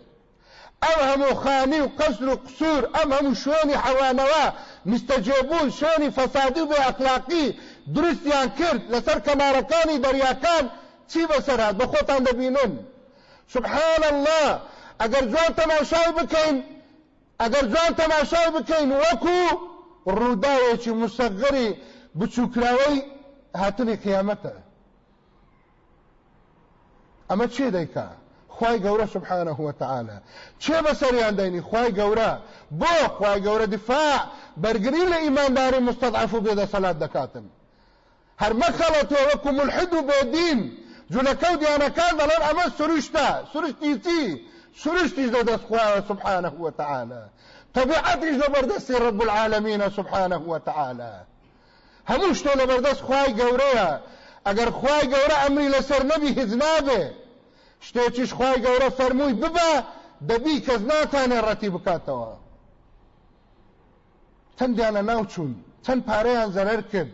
ئەو هەموو خانی و قەسر و قسوور ئەم هەموو شوێنی حەوانەوە مستەجێبوون شوێنی فەسادی و بێ ئەخلاقی دروستیان کرد لەسەر کەمارەکانی دەریاکان چی سبحان الله. ئەگەر جوان تەماشای بکەین ئەگەر جوان تەماشای بکەین وەکو ڕووداوێکی مسەغری بچووکراوەی هاتنی قیامەتە ئەمە چێ دەیکات خی گەورە سبحانه وتعالى چێ بەسەریان دەینی؟ خی گەورە. بۆ خی گەورە دفاع. بەرگری لە ئیمانداری مستضعف و بێدە سەلات دەکاتن هەر مەخەڵەتەوە وەکو ملحد و بێدین جوولەکە و دیانەکان دەڵێن ئەمە سروشتە. سروشتی چی؟ سروشتیش دەدەست سبحانه وتعالى طبيعتیش لەبەردەستی رب العالمین سبحانه وتعالى هەموو شتۆ لەبەردەست خوای گەورەیە. ئەگەر خوای گەورە ئەمری لەسەر نەبی هیچ شتێکیش خی گەورە فەرمووی ببە دەبی کەس ناتانێ ڕەتی بکاتەوە. چەندیانە ناوچوون چەند پارەیان زەرەر کرد.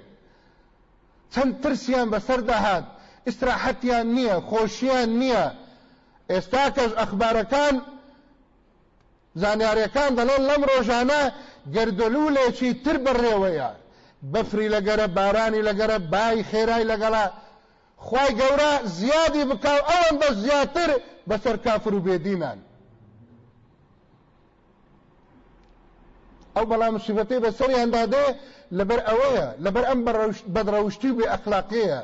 چەند ترسیان بەسەر داهات استراحەتیان نییە خۆشییان نییە. ئێستا کەس ئەخبارەکان زانیاریەکان دەڵێن لەم ڕۆژانە گردلوولێکی تر بڕێوەیە. بەفری لەگەرە بارانی لەگەرە بای خێرای لەگەڵا. خی گەورە زیادی بکاو ئەوەن بە زیاتر بەسەر کافر و بێدینان. ئەو بەڵام مصیبەتی بەسەری هەندادێ لەبەر ئەوەیە لەبەر ئەم بەدڕەوشتی بێ ئەخلاقەیە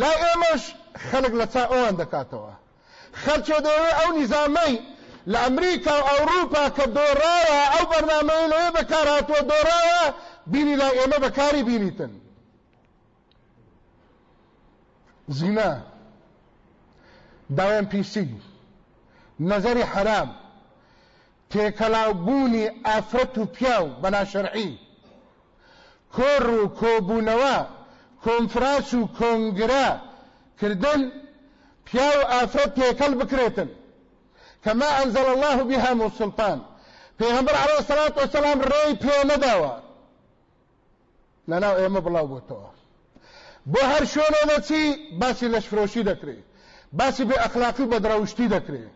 لا ئێمەش خەڵک لە چا ئەوان دەکاتەوە. خەلچێ دەوێ ئەو نیزامەی لە ئەمریکا و ئەوروپا کە دۆڕاوە ئەو بەرنامەی لەوێ بەکارهاتوە دۆڕاوە بینی لا ئێمە بەکاری بینیتن. زینا داوێن پیسی نەزەری حرام تێکەڵاوبوونی ئافرەت و پیاو بەناشەرعی کۆڕ و کۆبوونەوە کۆنفراس و کۆنگرا کردن پیا و ئافرەت تێکەڵ بکرێتن. كما أنزل الله بها من سلطان. پێغمبەر عليه الصلاة والسلام ڕێی پێ نەداوە. لەناو ئێمە بڵاو بۆتەوە بۆ هەر شوێنە دەچی باسی لەشفرۆشی دەکرێت باسی بێ ئەخلاقی بەدراوشتی دەکرێت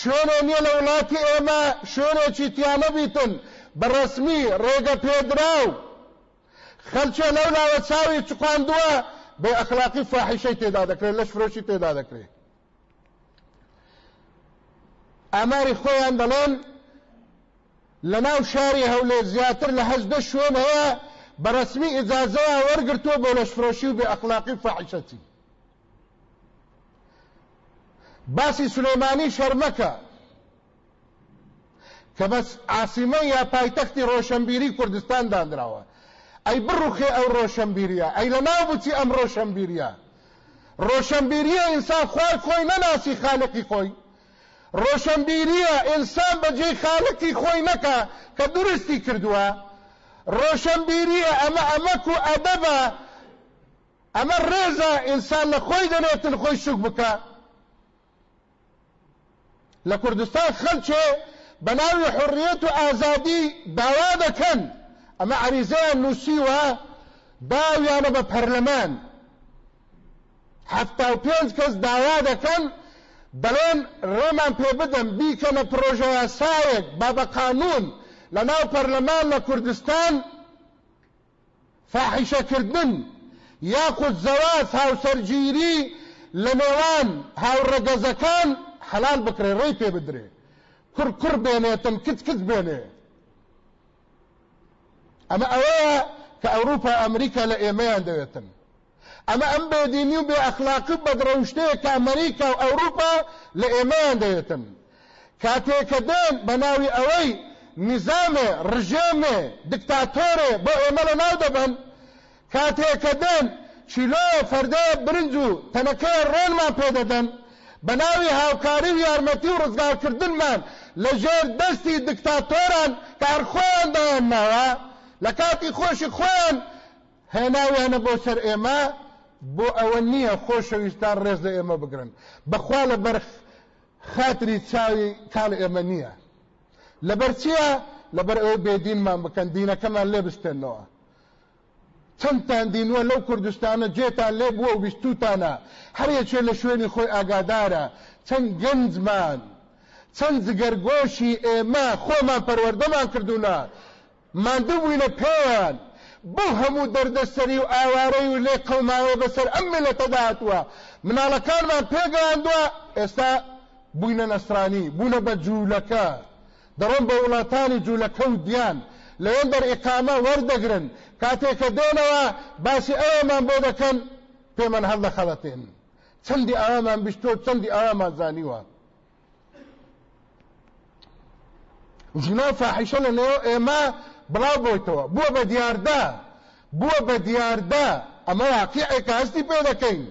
شوێنێ نییە لە وڵاتی ئێمە شوێنێکی تیانە بیتن. بەڕسمی ڕێگە پێدراو. خەلچێ لەو لاوە چاوی چقاندووە بێ ئەخلاقی فاحیشەی تێدا دەکرێت لەش فرۆشی تێدا دەکرێت ئاماری خۆیان دەڵێن لە ناو شاری هەولێ زیاتر لە هەزدە شوێن هەیە بەڕسمی ئیجازەیە وەرگرتووە بۆ لەش فرۆشی و بێ ئەخلاقی فاحیشەتی باسی سلێمانی شەرمەکە کە بەس عاسیمە یا پایتەختی ڕۆشنبیری کوردستان دانراوە ئەی بڕوخێ ئەو ڕۆشنبیریە. ئەی لە ناو بچی ئەم ڕۆشنبیریە. ڕۆشنبیریە ئینسان خوار خۆی نەناسی خالقی خۆی. ڕۆشنبیریە ئینسان بەجێ خالقی خۆی نەکە کە درستی کردووە. ڕۆشنبیریە ئەمە ئەمەک و ئەدەبە ئەمە ڕێزە ئینسان لە خۆی دەنێتن خۆی شوک بکە لە کوردستان خەلچێ بە ناوی حڕیەت و ئازادی داوا دەکەن ئەمە عریزەیان نووسیوە داویانە بە پەرلەمان هەفتا و پێنج کەس داوا دەکەن دەڵێن ڕێمان پێ بدەن بیکەنە پرۆژە یاسایەک با بە قانون. لە ناو پەرلەمان لە کوردستان فاحیشەکردن یاخود زەواز هاوسەرگیری لە نێوان هاوڕەگەزەکان حلال بکرێ ڕێی پێ بدرێ. کوڕ کوڕ بێنێتن کچ کچ بێنێ. ئەمە ئەوەیە کە ئەوروپا ئەمریکا لە ئێمەیان دەوێتن. ئەمە ئەم بێدینی و بێ ئەخلاقی بەدڕەوشتەیە کە ئەمریکا و ئەوروپا لە ئێمەیان دەوێتن. نظامێ ڕژێمێ دکتاتۆرێ بۆ ئێمە لە ناو دەبن کاتێکە دێن چیلۆ فەردەیە برنج و تەنەکەی ڕێنمان پێدەدەن بە ناوی هاوکاری و یارمەتی و ڕزگارکردنمان لە ژێر دەستی دکتاتۆران کار خۆیان دایانناوە لە کاتی خۆشی خۆیان هێناویانە بۆ سەر ئێمە بۆ ئەوە نییە خۆشەویستان ڕێز لە ئێمە بگرن. بەخوا لە بەر خاتری چاوی کاڵ ئێمە نییە. لەبەر چییە لەبەر ئەوە بێدینمان بکەن دینەکەمان لێ بستێنەوە چەندتان دینوە لەو کوردستانە جێتان لێ بووە و بیستوتانە هەر یەکێ لە شوێنی خۆی ئاگادارە چەند گەنجمان چەند جگەرگۆشی ئێمە خۆمان پەروەردەمان کردوونە ماندوو بووینە پێیان بۆ هەموو دەردەسەری و ئاوارەی و لێ قەوماوە بەسەر ئەم ملەتەدا هاتووە مناڵەکانمان پێگەیاندووە ئێستا بووینە نەسرانی بوونە بە جوولەکە دەڕۆن بە وڵاتانی جوولەکە و دیان. لەوێن دەر ئێقامە وەردەگرن. کاتێککە دێنەوە باسی ئەوەمان بۆ دەکەن پێمان هەڵ لە خەڵەتێن چەندی ئاوامان بیستۆ چەندی ئاوامان زانیوە. ژنا فاحیشە لە نێو ئێمە بڵاو بۆیتەوە بووە بە دیاردا بووە بە دیاردا ئەمە واقعێکە هەستی پێ دەکەین.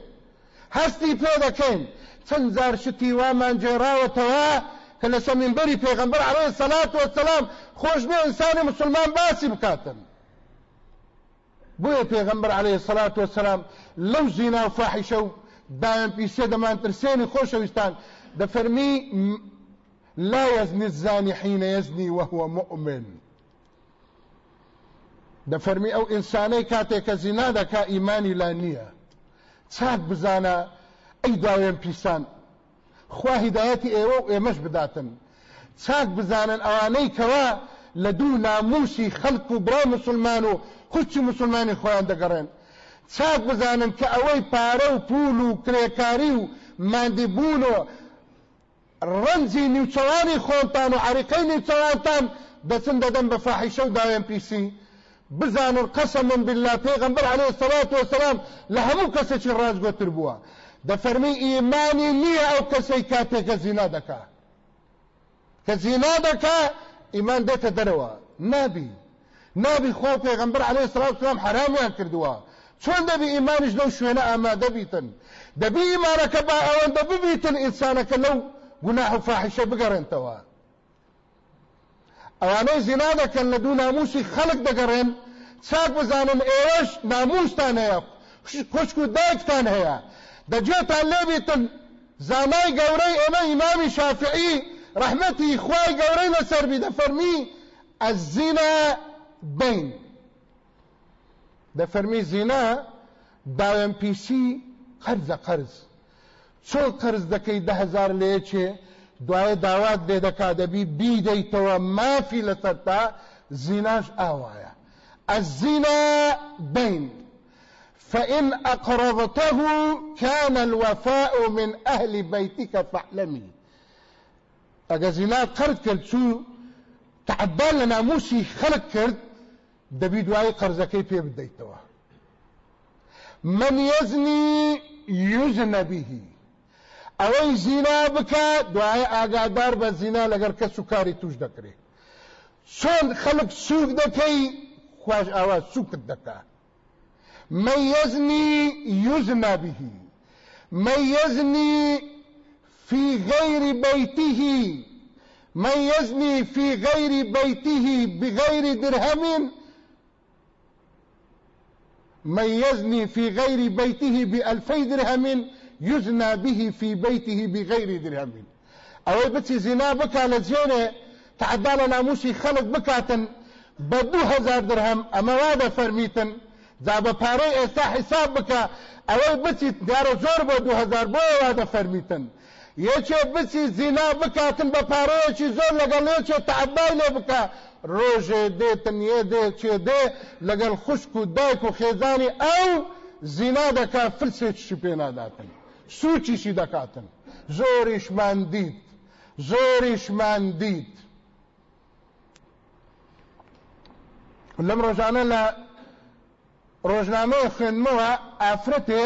هەستی پێ دەکەین. چەند زار شتی وامان جێراوەتەوە کە لە سەمینبەری پێغەمبەر عەلەیهی سەلات وەسەلام خۆش بێ ئینسانی مسلمان باسی بکاتن. بۆیە پێغەمبەر عەلەیهی سەلات وەسەلام لەو زینا و فاحیشە و دایان پیسێ دەمانترسێنی خۆشەویستان دەفەرمی لا يزني الزاني حين يزني وهو مؤمن. دەفەرمی ئەو ئینسانەی کاتێک کە زینا دەکا ئیمانی لا نییە. چاک بزانە ئەی داوێن پیسان. خوا هیدایەتی ئێوە و ئێمەش بداتن. چاک بزانن ئەوانەی کەوا لە دوو ناموسی خەڵک و برای مسلمان و خوچی مسلمانی خۆیان دەگەڕێن. چاک بزانن کە ئەوەی پارە و پول و کرێکاری و مادیبوون و ڕەنجی نیوچەوانی خۆتان و عریقەی نیوچەوانتان دەچن دەدەن بە فاحیشە و داوێن پیسی. بزانن قسم بالله پێغمبەر عليه الصلاة والسلام لە هەموو کەسێکی ڕازگۆتر بووە. دەفەرمی ئیمانی نییە ئەو کەسەی کاتێکە زینا دەکا کە زینا دەکا ئیمان دێتە دەرەوە نابی نابی خۆ پێغمبەر عليه والسلام حرامیان کردووە چۆن دەبی ئیمانش لەو شوێنە ئامادە بیتن دەبی ئیمانەکە با ئەوەندە ببیتن ئینسانەکە لەو گوناح و فاحشە بگەڕێنتەوە ئەوانەی زینا دەکەن لە دوو ناموسی خەڵک دەگەڕێن چاک بزانن ئێوەش ناموستان هەیە خوشک و دایکتان هەیە دەجێتان لێبیتن زانای گەورەی ئێمە ئیمامی شافعی ڕحمەتی خوای گەورەی لەسەر بی دەفەرمی الزنا بین. دەفەرمی زینا داوێن پیسی قەرزە قەرز. چۆن قەرز دەکەی ده هزار لێچێ دوایە داوات لێ دەکا دەبی بیدەیتەوە مافی لەسەر تا زیناش ئاوایە. الزنا بين فإن أقرضته كان الوفاء من أهل بيتك فاعلمي زینا قرد کرد چوو تعدال لە ناموسی خەڵک کرد دەبی دوای قەرزەکەی پێ بدەیتەوە من يزني يزن به. ئەوەی زینا بکە دوای ئاگادار بە زینا لەگەر کەس و کاری توش دەکرێت چۆن خەڵک سوک دەکەی خوش ئاوا سوکت دەکات من يزني يزنى به. من يزني في غير بيته. من يزني في غير بيته بغير درهم. من يزني في غير بيته بألفي درهم يزنى به في بيته بغير درهم. أو بتي زنا بكا لجينه تعدال ناموسي خلق بكاتن بدو هزار درهم أما وادا فرميتن دا بپاره ئێستا حساب بکە ئەوەی بچیت دیارە زۆر بۆ دو هزار بۆ وادە فەرمیتن. یەکێ بچی زینا بکاتن بە پارەیەکی زۆر لەگەڵ یەکێ تعبای لێ بکە. ڕۆژێ دێتن یێ دێ چێ دێ لەگەڵ خوشک و دایک و خێزانی ئەو زینا دەکا فرسێکیشی پێ ناداتن. سوچیشی دەکاتن. زۆریشمان دیت زۆریشمان دیت لەم ڕۆژانە لە ڕۆژنامەیە خوێنمەوە ئافرەتێ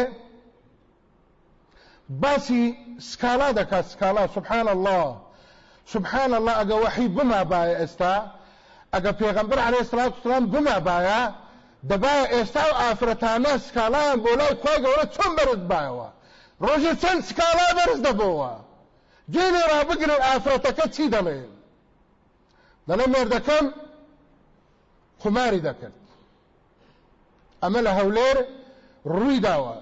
باسی سکالا دەکات سکالا سبحان الله سبحان الله ئەگە وحی بما باە ئێستا ئەگە پێغمبەر عليه الصلاة والسلام بما باە دەبایە ئێستا و ئافرەتانە سکالایان بۆ لای خۆی گەورە چۆن بەرز بایەوە. ڕۆژێ چەند سکالا بەرز دەبەوە گێنێ ڕابگرن ئافرەتەکە چی دەڵێن؟ دەڵێ مێردەکەم قماری دەکرد. ئەمە لە هەولێر ڕووی داوە.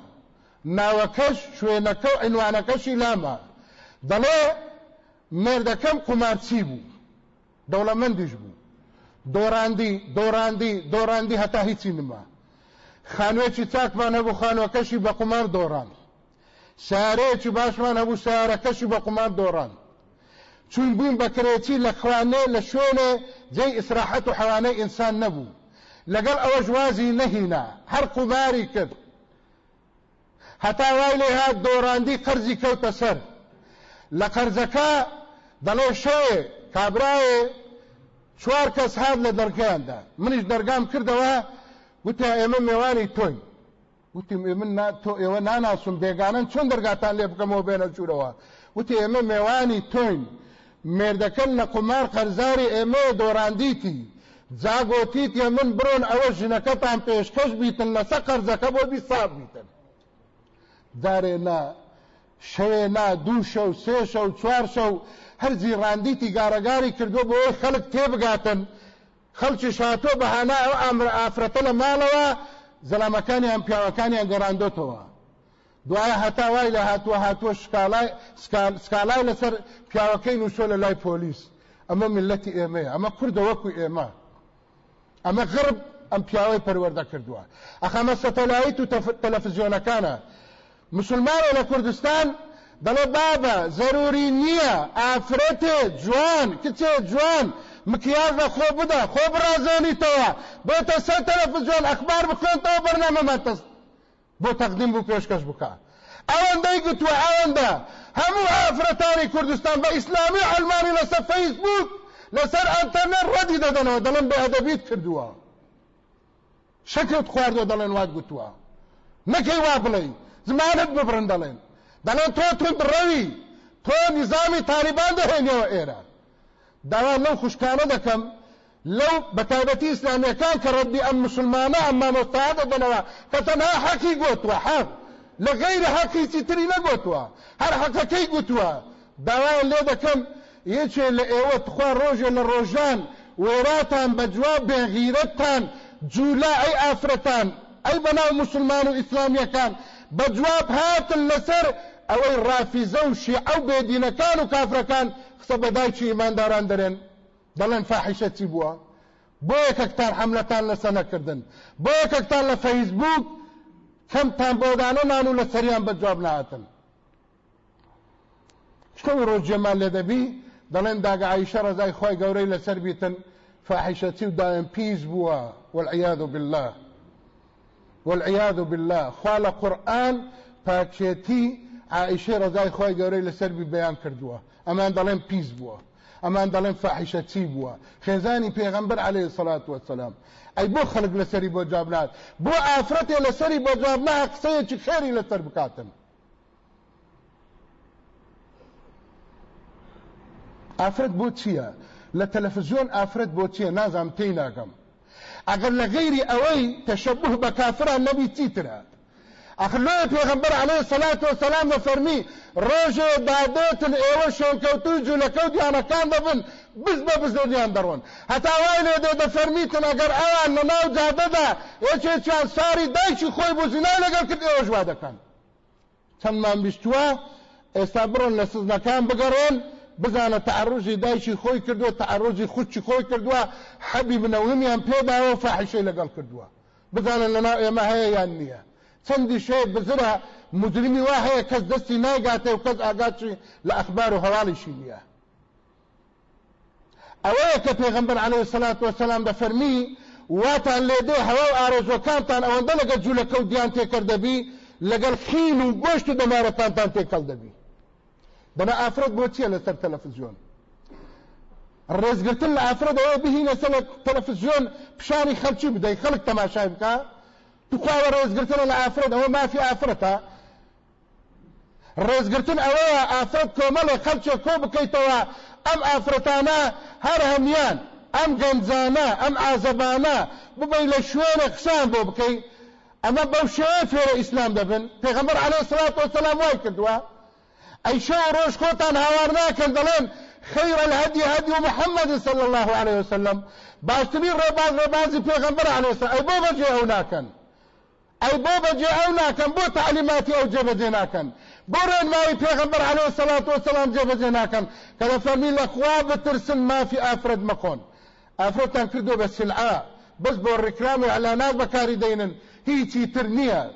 ناوەکەش شوێنەکە و عنوانەکەشی لامە دەڵێ مێردەکەم قومارچی بوو. دەوڵەمەندیش بوو. دۆڕاندی دۆڕاندی دۆڕاندی هەتا هیچی نما. خانوێکی چاکمان هەبوو خانوەکەشی بە قومار دۆڕان سارەیەکی باشمان هەبوو سارەکەشی بە قومار دۆڕان چون بووین بە کرێتی لە خوانێ لە شوێنێ جێی ئیسراحەت و حەوانەی ئینسان نەبوو. لەگەڵ ئەوە جوازی نەهینا هەر قوماری کرد. هەتا وای لێ هات دۆڕاندی قەرزی کەوتە سەر. لە قەرزەکە دەڵێ شەوێ کابراایێ چوار کەس هات لە دەرگیاندا منیش دەرگام کردەوە وتە ئێمە میێوانی تۆین وتی من تۆ ئێوە ناناسم بێگانن چۆن دەرگاتان لێ بکەمەوە بێنە چوورەوە وتی ئێمە میێوانی تۆین. مێردەکەن لە قمار قەرزاری ئێمە دۆڕاندیتی جاگۆتیت یە من بڕۆن ئەوە ژنەکەتان پێشکەش بیتن لەسە قەرزەکە بۆ بی ساب بیتن. دارێ نا شەوێ نا دوو شەو سێ شەو چوار شەو هەرجی ڕاندیتی گارەگاری کردو بۆ خەڵک تێبگاتن خەڵکی شاتۆ بەهانا ئەو ئامر ئافرەتە لە ماڵەوە زەلامەکانیان پیاوەکانیان گەڕاندۆتەوە دوایە هەتا وای لە هاتووە هاتووە سکالای لەسەر پیاوەکەی نووسۆ لە لای پۆلیس. ئەمە ملەتی ئێمەیە. ئەمە کوردە وەکو ئێمە. ئەمە غرب ئەم پیاوەی پەروەەردە کردووە. ئەخەمە سەتەلایت و تەلەفزیۆنەکانە. مسلمانە لە کوردستان دەڵێ بابە ضروری نییە. ئافرەتێ جوان کچێ جوان مکیاز بە خۆ بدە خۆ برازێنیتەوە. بۆتە سەر تەلەفزیۆن ئەخبار بخوێنتەوە بەرنامەمان تەست بۆ تەقدیم بوو پێشکەش بکە ئەوەندەی گوتووە ئەوەندە. هەموو ئافرەتانی کوردستان بە ئیسلامی ئەلمانی لەسەر فەیسبوک لەسەر ئەنتەرنێت ڕەدی دەدەنەوە دەڵێن بە ئەدەبیت کردووە. شەکرت خواردوە دەڵێن وات گوتووە. نەکەی وا بڵێ زمانت ببرن دەڵێن. دەڵێن تۆ تون ڕەوی تۆ نظامی تاریبان دەهێنەوە ئێرە. داوا لەو خوشکانە دەکەم لەو بەتابەتی ئیسلامیەکان کە ڕەبی ئەم مسلمانە ئەم مامۆستاە دەبنەوە کە تەنها حەقی گوتووە حەق. لە غەیری حەقیی تری نەگوتووە. هەر حەقەکەی گوتووە. داوای لێ دەکەم یەکێ لە ئێوە تخوا ڕۆژێ لە ڕۆژان وێراتان بە جواب بێغیرەتتان جولا ئەی ئافرەتان ئەی بەناو مسلمان و ئیسلامیەکان بە جواب هاتن لەسەر ئەوەی ڕافیزە و شیعە و بێدینەکان و کافرەکان قسە بەدایکی ئیمانداران دەرێن؟ دەڵێن فاحیشە چی بووە؟ بۆ یەکەکتان حملەتان لەسە نەکردن بۆ یەکەکتان لە فەیسبوک کەمتان بۆدانەمان و لە سەریان بە جواب نهاتن. شکەوی ڕۆژێمان لێ دەبی دەڵێن داگە عیشە ڕزای خۆی گەورەی لەسەر بیتن فاحشەتی و دایم پیس بووە. والعیاذ بالله. والعیاذ بالله. خوا لە قورئان پاکێتی عائشە ڕزای خۆی گەورەی لەسەر بی بەیان کردووە. ئەمان دەڵێن پیس بووە. ئەمان دەڵێن فاحشەتی بووە. خێزانی پێغەمبەر عليه الصلاة والسلام. بۆ خەڵک لەسەری بۆ جواب نات بۆ ئافرەتێ لەسەری بۆ جواب نە قسەیەکی خێری لەسەر بکاتن. ئافرەت بۆ چییە؟ لە تەلەفزیۆن ئافرەت بۆ چییە؟ نازام تێی ناگەم. ئەگەر لە غەیری ئەوەی تەشەبوه بە کافران نەبی چیترە؟ ئەخلۆی پێغمبەر عليه سەلات وسلام بەفەرمی ڕۆژێ دادێتن ئێوە شۆنکەوتوی جوولەکەوتیانەکان دەبن بز بە بزدیان دەڕۆن. هەتا وای لێ دێ دەفەرمیتن ئەگەر ئەوان لە ناو جادەدا یەکێکیان ساری دایکی خۆی بۆ زینای لەگەڵ کرد ئێوە ژوا دەکەن. چەندمان بیستووە؟ ئێستا بڕۆن لە سزنەکان بگەڕێن بزانە تعرضی دایکی خۆی کردووە تعرضی خوچی خۆی کردووە حەبی بنەوەمیان پێداوە فاحشەی لەگەڵ کردووە بزانە لەناو ئێمە هەیە یان نییە. چەندی شێ بزرە مجرمی وا هەیە کەس دەستی ناگاتێ و کەس ئاگاچی لە ئەخبار و هەواڵیشی نییە. ئەوەیە کە پێغمبەر عليه الصلاة والسلام دەفەرمی واتان لێدێ هەوا و ئارۆزۆکانتان ئەوەندە لەگەڵ جوولەکە و دیان تێکرد دەبی لەگەڵ خین و گۆشت و دەمارەتانتان تێکەڵ دەبی. بەنا ئافرەت بۆ چییە لەسەر تەلەفزیۆن ڕێزگرتن لە ئافرەت ئەوە بهینە سەر تەلەفزیۆن پیشانی خەلکی بدەی خەڵک تەماشای بکە توخواوە ڕێزگرتنە لە ئافرەت ئەوە مافی ئافرەتە ڕێزگرتن ئەوەیە ئافرەت کۆمەڵە خەلکێ کۆ بکەیتەوە ئەم ئافرەتانە هەر هەمیان ئەم گەنجانە ئەم ئازەبانە ببەی لە شوێنە قسان بۆ بکەی ئەمە بەو شێوە فێرە ئیسلام دەبن پێغەمبەر عەلەیهی سڵات وسەلام وای کردووە ئەی شەو ڕۆژ خۆتان هاوار ناکەن دەڵێن خير الهدي هدي محمد صلى الله عليه وسلم. باشترين رباز ربازي پیغمبر عليه السلام. أي بو بجي أو ناكن أي بو بجي أو ناكن بو تعليماتي أو جبجي ناكن بو رين ماوي پیغمبر عليه الصلاة والسلام جبجي ناكن كذا فرمي لخوا بترسن ما في افرد مكون افرد تنكردو بالسلعاء بس بو الركلام اعلانات بكاري دينن هيتي ترنيه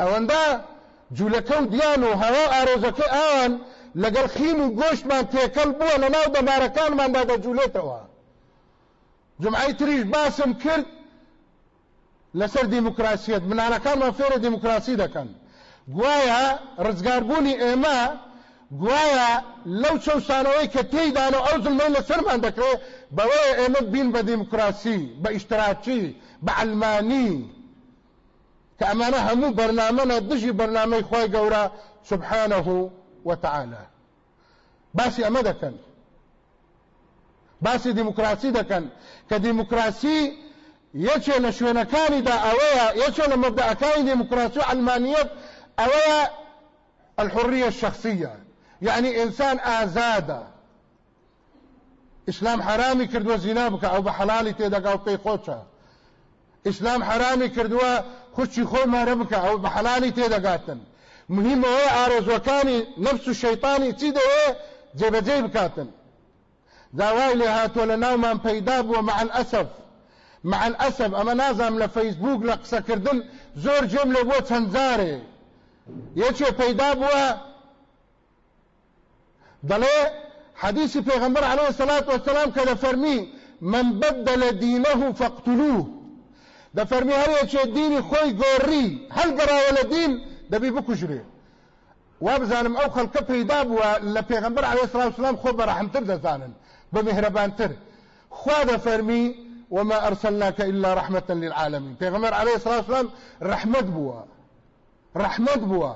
ئەوەندە جوولەکە و دییان و هەوا ئارۆزەکە ئەوان لەگەڵ خین و گۆشتمان تێکەل بووە لە ناو دەمارەکانماندا دەجوولێتەوە جمعی تریش باسم کرد لەسەر دیموکراسیت منانەکانمان فێرە دیموکراسی دەکەن. گوایە ڕزگاربوونی ئێمە گوایە لەو چەسانەوەی کە تێیدان و ئەو زلمەی لەسەرمان دەکرێت بەوەیە ئێمە بین بە دیموکراسی بە ئیشتراکی بە ئەلمانی. ئەمانە هەموو بەرنامەنە دژی بەرنامەی خۆی گەورە سبحانه وتعالى. باسی ئەمە دەکەن باسی دیموکراسی دەکەن کە دیموکراسی یەکێ لە شوێنەکانیدا ئەوەیە یەکێ لە مبدەعەکانی دیموکراسی و ئەوەیە الحرية الشخصية. يعني إنسان آزادة إسلام حرامي كردوا زنا بك أو بحلالي تيدا أو بي خوشا إسلام حرامي كردوا خوشي خۆ مارە بکە ئەو بە حەلالی تێدەگاتن. مهمەوەی ئارۆزوەکانی نفس و شەیطانی چی دەوێ؟ جێبەجێ بکاتن. داوای لێ هاتووە لە ناومان پەیدا بووە مع الأسف مع الأسف ئەمە نازام لە فەیسبوک لە قسەکردن زۆر جێم لێ بۆ چەند جارێ یەکێ پەیدا حديث پیغمبر عليه الصلاة والسلام کە فرمي من بدل دينه فاقتلوه ده فرمي هر یەکێ دینی خۆی گۆڕی هەڵگەڕاوە لە دین دەبی بکوژرێ وابزانم ئەو خەڵکە پەیدا بووە عليه الصلاة والسلام خۆ بەڕەحمتر دەزانن بمهربانتر خوا دەفەرمی وما أرسلناك إلا رحمة للعالمين. پیغمبر عليه الصلاة والسلام رحمت بوا. رحمت بوا.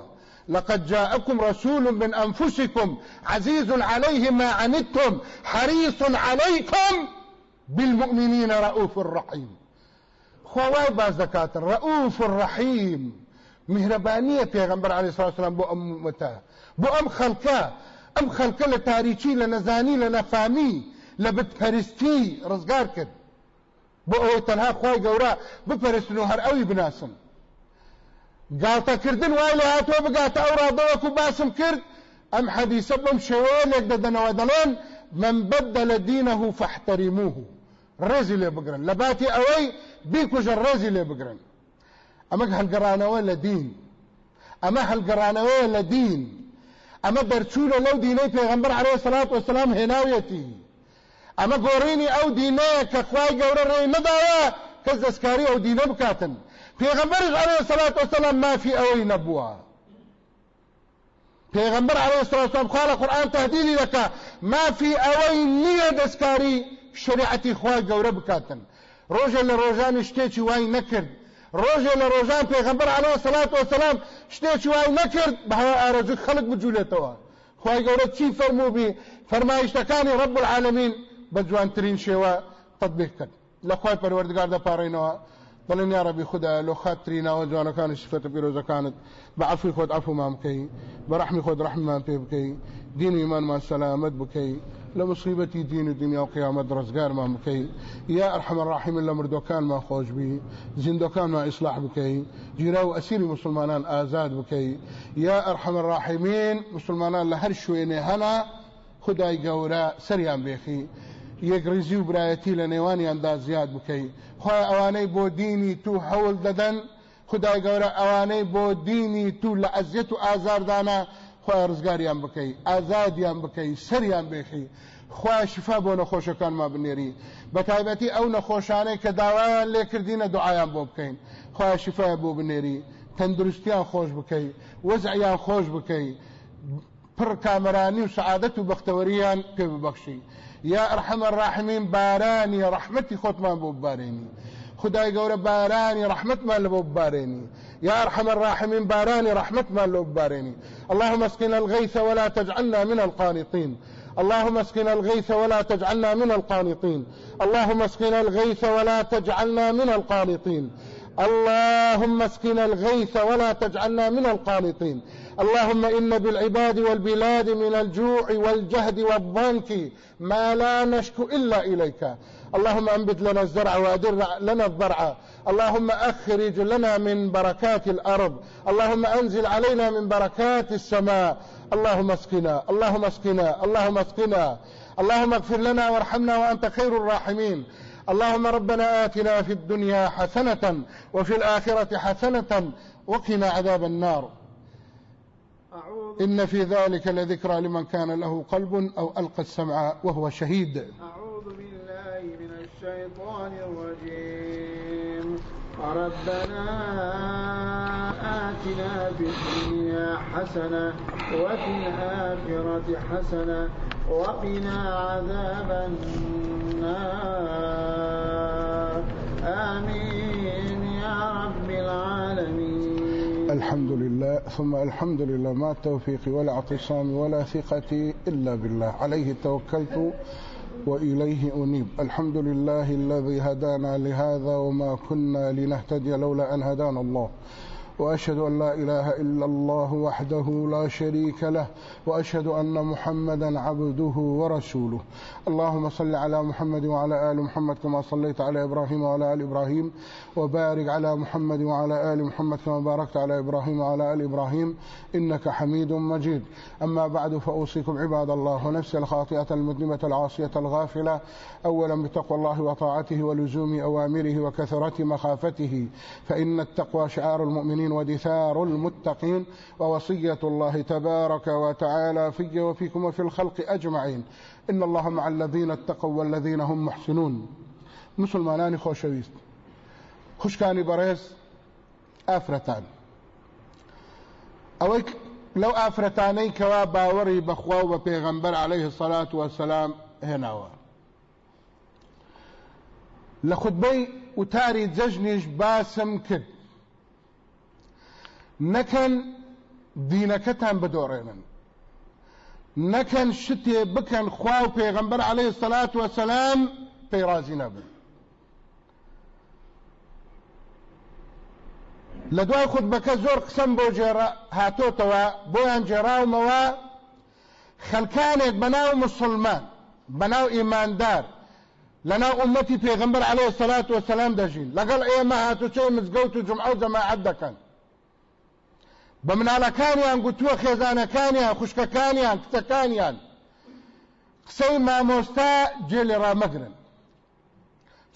لقد جاءكم رسول من أنفسكم عزيز عليه ما عنتم حريص عليكم بالمؤمنين رؤوف رحيم. خواي باز دكات رؤوف رحيم مهربانية پیغمبر عليه الصلاة والسلام بو أمتا بو أم خلقا أم خلقا لتاريخي لنزاني لنفامي لبتپرستي رزقار كد بو أو تنها خواي قورا بپرستنو هر أوي بناسم. گاڵتەکردن وای لە هاتۆ بگاتە ئەو ڕادەوەکو باسم کرد. ئەم حەدیسە بەم شێوەیەک دەدەنەوە من بدل دينه فاحترموه ڕێزی لێ بگرن. لە ئەوەی بیکوژە ڕێزی لێ بگرن. ئەمە هەلگەڕانەوە لە دین. ئەمە هەلگەڕانەوەی لە دین. ئەمە دەرچوونە لەو دینەی پێغمبەر عليه سلات وسلام هێناویەتی. ئەمە گۆڕینی ئەو دینەیە کە خوای گەورە ڕێی نەداوە کەس دەستکاری ئەو دینە بکاتن. پێغمبەرش عليه الصلاة والسلام مافی ئەوەی نەبووە. پێغمبەر الصلاة والسلام خاڵە قورآن تهدیدی دەکا مافی ئەوەی نییە دەستکاری شریعەتی خوای گەورە بکاتن. ڕۆژە لە ڕۆژانی شتێکی وای نەکرد ڕۆژێ لە ڕۆژان پێغمبەر عليه الصلاة والسلام شتێکی وای نەکرد بەهەوە ئارەزوی خەڵک بجوولێتەوە خوای گەورە چی فەرمووبی فەرمایشتەکانی رب العالمین بە جوانترین شێوە تطبیق کرد. لە خوای پەروەردگار دەپارڕینەوە. بەڵێن یا ڕەبی خدا لۆ خاتری ناوە جوانەکانی سفەتە پیرۆزەکانت. بە عفوی خۆت عفومان بکەی. بە ڕحمی خۆت ڕحممان پێ بکەی. دین و ایمانمان سەلامەت بکەی. لە مصیبەتی دین و دنیا و قیامەت ڕزگارمان بکەی یا ئەرحەم الراحمین لە مردەکانمان خۆشبی زیندەکانمان ئیسلاح بکەی جیرا و ئەسیری مسلمانان ئازاد بکەی یا ئەرحەم الراحمین مسلمانان لە هەر شوێنێ هەنا خدای گەورە سەریان بێخی یەک ڕیزی و برایەتی لە نێوانیاندا زیاد بکەیت خۆی ئەوانەی تو هەوڵ دەدەن خدای گەورە ئەوانەی بۆ دینی تو لە ئەزیەت و ئازاردانە خۆی ڕزگاریان بکەیت ئازادیان بکەیت سەریان بێخی. خوا شفا بۆ نەخۆشەکانمان بنێری. بە تایبەتی ئەو نەخۆشانەی کە داوایان لێکردینە دوعایان بۆ بکەین. خوا شفای بۆ بنێری. تەندروستیان خۆش بکەیت وەزعیان خۆش بکەیت پڕ کامەرانی و سعادەت و بەختەوەریان پێ ببەخشی. يا أرحم الراحمين باراني رحمتي خوتمان بو باريني خداي قول باراني رحمة ما لبو باريني يا أرحم الراحمين باراني رحمة ما لبو باريني اللهم اسقنا الغيث ولا تجعلنا من القانطين اللهم اسقنا الغيث ولا تجعلنا من القانطين اللهم اسقنا الغيث ولا تجعلنا من القانطين اللهم اسقنا الغيث ولا تجعلنا من القانطين اللهم إن بالعباد والبلاد من الجوع والجهد والضنك ما لا نشكو إلا إليك اللهم أنبت لنا الزرع وأدر لنا الضرع. اللهم أخرج لنا من بركات الأرض. اللهم أنزل علينا من بركات السماء. اللهم اسقنا. اللهم اسقنا. اللهم اسقنا. اللهم اغفر لنا وارحمنا وأنت خير الراحمين. اللهم ربنا آتنا في الدنيا حسنة وفي الآخرة حسنة وقنا عذاب النار. إن في ذلك لذكرى لمن كان له قلب أو ألقى السمع وهو شهيد. الشيطان الرجيم. ربنا آتنا في الدنيا حسنة وفي الآخرة حسنة وقنا عذاب النار. آمين يا رب العالمين. الحمد لله ثم الحمد لله ما توفيقي ولا اعتصامي ولا ثقتي إلا بالله. عليه توكلت. وإليه أنيب. الحمد لله الذي هدانا لهذا وما كنا لنهتدي لولا أن هدانا الله. وأشهد أن لا إله إلا الله وحده لا شريك له وأشهد أن محمدا عبده ورسوله. اللهم صل على محمد وعلى آل محمد كما صليت على إبراهيم وعلى آل إبراهيم وبارك على محمد وعلى آل محمد كما باركت على إبراهيم وعلى آل إبراهيم إنك حميد مجيد. أما بعد فأوصيكم عباد الله ونفسي الخاطئة المذنبة العاصية الغافلة اولا بتقوى الله وطاعته ولزوم أوامره وكثرة مخافته فإن التقوى شعار المؤمنين المتقين ودثار المتقين ووصية الله تبارك وتعالى في وفيكم وفي الخلق أجمعين. إن الله مع الذين اتقوا والذين هم محسنون. مسلمانانی خۆشەویست خوشکانی بەڕێز ئافرەتان ئەوەی لەو ئافرەتانەی کەوا باوەڕی بەخوا و عليه الصلاة والسلام هێناوە لە خودبەی وتاری جەژنیش باسم کرد نەکەن دینەکەتان بدۆڕێنن. نەکەن شتێ بکەن خوا و پێغەمبەر عليه سەلات وەسەلام پەیڕازی نەبن. لە دوای خودبەکە زۆر قسەم بۆ هاتۆتەوە بۆیان جێراومەوە خەلکانێک بەناو مسلمان بەناو ئیماندار لەناو ئومەتی پێغمبەر عليه سەلات وەسەلام دەژین. لەگەڵ ئێمە هاتوچەی مزگەوت و جمعە و جەماعەت دەکەن. بە مناڵەکانیان گوتووە خێزانەکانیان خوشکەکانیان کچەکانیان قسەی مامۆستا جێ لێ ڕامەگرن.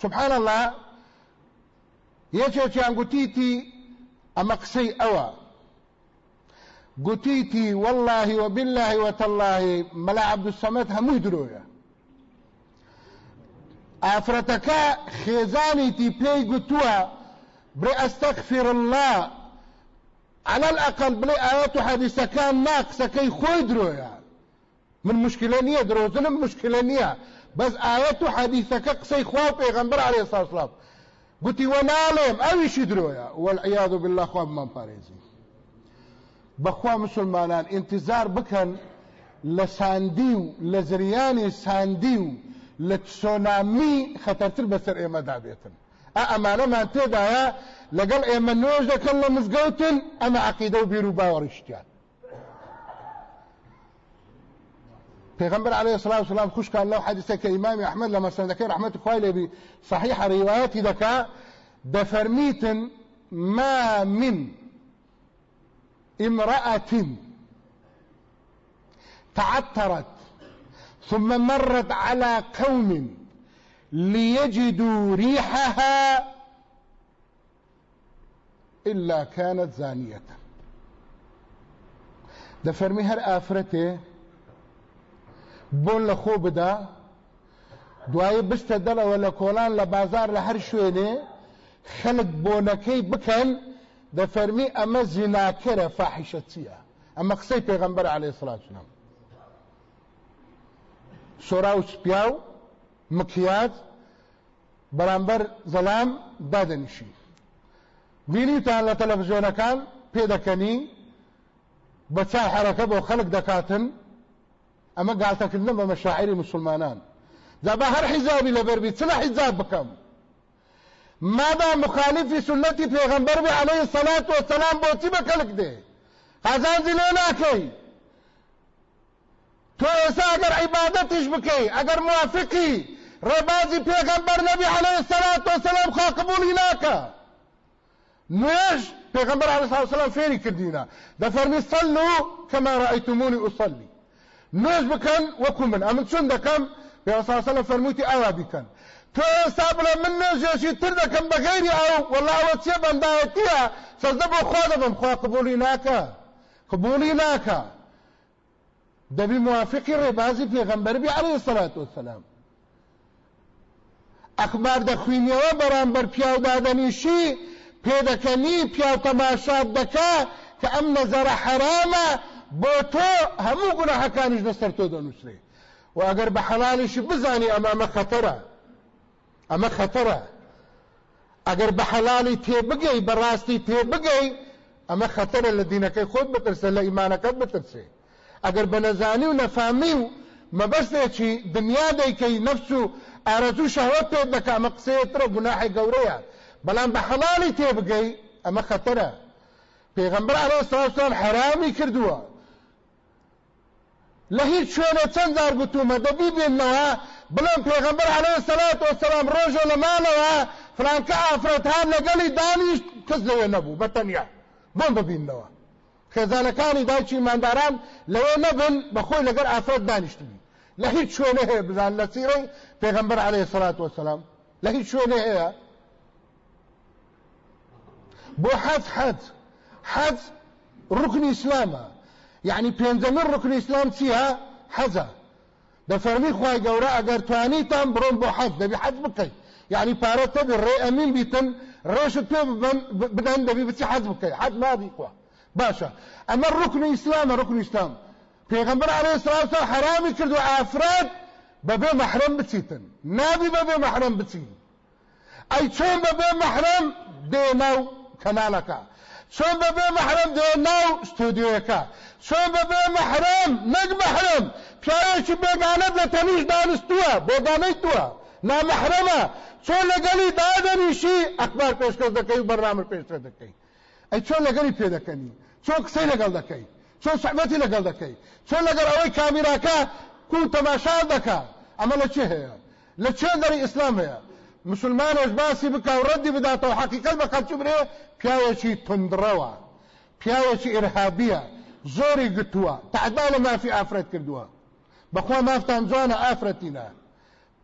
سبحان الله یەکێکیان گوتیتی ئەمە قسەی ئەوە. گوتیتی والله وبالله وتالله مەلا عەبدوسەمەد هەمووی درۆیە. ئافرەتەکە خێزانیتی پێی گوتووە برێ ئەستەغفر الله على الأقل بلي آيات حديثة كان ناقصة كي خوي درويا من مشكلة نية دروزنا مشكلة نية. بس آيات حديثة كقصي خواه بيغمبر عليه الصلاة والسلام. قلت ونالهم أويش درويا والعياذ بالله خواب من باريزي بخوا مسلمانان انتظار بكن لسانديو لزرياني سانديو لتسونامي خطرتر بسر ايما دابيتن ئەمانەمان تێدایە لەگەڵ ئێمە نوێژ دەکەن لە مزگەوتن ئەمە عقیدە و بیر و پیغمبر عليه الصلاة والسلام خوش كان له حديثة كإمام أحمد لما سندكي رحمة خوالي بي صحيح رواياتي دكا دفرميت ما من امرأة تعترت ثم مرت على قوم ليجدوا ريحها إلا كانت زانية. دفرمي هر آفرته بۆن لە خۆ بدا دوایە بستە دەڵەوە لە کۆلان لە بازار لە هەر شوێنێ خەلک بۆنەکەی بکەن دەفەرمی ئەمە زیناکەرە فاحیشە عليه سلاات نام سۆرا و سپیا و مکیاج بەرامبەر زەڵام دادەنیشی بینیتان لە تەلەڤزیۆنەکان پێدەکەنی بە چای حرەکە بۆ خەڵک دەکاتن ئەمە گالتەکردن بە مەشاعری مسلمانان. جابا هەر حیزابی لەبەربی چ لە حیزاب بکەم؟ مادا مخالفی سنەتی پێغەمبەر بێ عليه الصلاة والسلام بە کەلک دێ؟ قازانجی لێ ناکەی. تۆ ئێستا ئەگەر عیبادەتیش بکەی ئەگەر موافقی ڕێبازی پێغەمبەر نەبی عليه الصلاة والسلام خوا قبولی ناکە نوێژ پێغەمبەر عليه الصلاة والسلام فێری کردینە دەفەرمی صلوا كما رأيتموني أصلي نوێژ بکەن وەکو من. ئەمن چۆن دەکەم؟ پێغەمبەر صلى الله فەرمووتی ئاوا بیکەن. تۆ ئێستا بڵێ من نوێژێکی تر دەکەم ئەو والله ئەوە چێ بەندایەتیە سەزدە بۆ خوا دەبم. خوا قبولی ناکە قبولی ناکە دەبی موافقی ڕێبازی پێغەمبەر بی عليه الصلاة والسلام. ئەخبار دەخوینەوە بەرامبەر پیاودادەنیشی پێدەکەنی پیاو تەماشات دەکا کە ئەم نەزەرە حرامە بۆ تۆ هەموو گوناهەکانیش لەسەر تۆ دەنووسێ و ئەگەر بە حەڵالیشی بزانی ئەمە خەتەرە ئەمە خەتەرە. ئەگەر بە حەڵالی تێبگەی بەڕاستی تێبگەی ئەمە خەتەرە لە دینەکەی خۆت بترسە لە ئیمانەکەت بترسێ ئەگەر بە نەزانی و نەفامی و مەبەستێکی دنیا دەیکەی نەفس و ئارەزوو شەهوەت پێ دەکە ئەمە قسەیەترە گوناحی گەورەیە. بەڵام بە حەڵالی تێبگەی ئەمە خەتەرە. پێغمبەر الصلاة والسلام حرامی کردووە. لە هیچ شوێنە چەند جار گوتومە دەبی بێنەوە بڵێم پێغمبەر عليه الصلاة والسلام ڕۆژە لە ماڵەوە فلانکە ئافرەت هەر لەگەڵی دانیش کەس لەوێ نەبوو بەتەنیا بۆم ببینەوە خێزانەکانی دایکی مانداران لەوێ نەبن بەخۆی لەگەر ئافرەت دانیشتبی لە هیچ شوێنە هەیە بزان لە سیرەی پێغمبەر عليه الصلاة والسلام. لە هیچ شوێنە هەیە بۆ حەز حەز حەز ڕکنی ئیسلامە يعني پێنجەمین ڕکنی ئیسلام چیە حەزە دەفەرمی خوای گەورە ئەگەر توانیتان بڕۆن بۆ حەز دەبی حەز بکەیت یعنی پارە تەبی ڕێ ئەمین بیتن ڕێشت پێ بدەن دەبی بچی حەز بکەیت حەز نادی خوا. باشە ئەمە ڕکنی ئیسلامە ڕکنی ئیسلام پێغمبەر علیه السلام والسلام حرامی کردو ئافراد بەبێ مەحرم بچیتن. نابی بەبێ مەحرم بچین ئەی چۆن بەبێ مەحرم دێ ناو کەنالەکە چۆن بەبێ مەحرم دێ ناو ستودیۆیەکە. چۆن بەبێ مەحرم نەک مەحرم پیاوێکی بێگانەت لە تەنیش دانستووە بۆگانەی تووە نامەحرەمە چۆن لەگەڵی دادەنیشی ئەخبار پێشکەس دەکەی بەرنامە پێشتر دەکەی. ئەی چۆن لەگەڵی پێ دەکەنی؟ چۆن قسەی لەگەڵ دەکەی؟ چۆن سەحبەتی لەگەڵ دەکەی؟ چۆن لەگەڵ ئەوەی کامیراکە کو تەماشا دەکا؟ ئەمە لە چه هەیە؟ لە چێ دەری ئیسلام هەیە؟ مسلمانش باسی بکە و ڕەدی بداتەوە. حقیقت بە خەلکی برێ پیاوێکی تندڕەوە. پیاوێکی ئرهابیە. زۆری گتووە. تعدا لە مافی ئافرەت کردووە. بەخوا مافتان جوانە ئافرەتینە.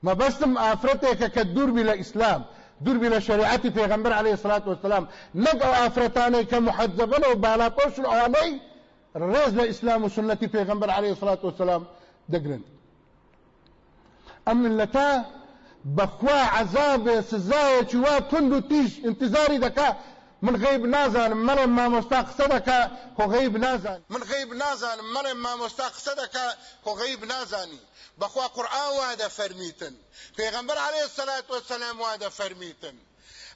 مەبەستم ئافرەتێکە کە دووربی لە ئیسلام دووربی لە شریعەتی پێغەمبەر عليه الصلاة والسلام نەک ئەو ئافرەتانەی کە محەجەبن و بالاپۆشن ئەوانەی ڕێز لە و عليه الصلاة والسلام دەگرن. ئەم ملەتە بەخوا عذابێ سزایەکی وا تند و تیش انتظاری دەکا من غیب نازانم مەڵێ مامۆستا قسە دەکا خۆ غیب نازان. من غیب نازانم مەڵێ مامۆستا قسە دەکا خۆ غیب نازانی بەخوا قورآن وا دەفەرمیتن پێغەمبەر عليه الصلاة والسلام وا دەفەرمیتن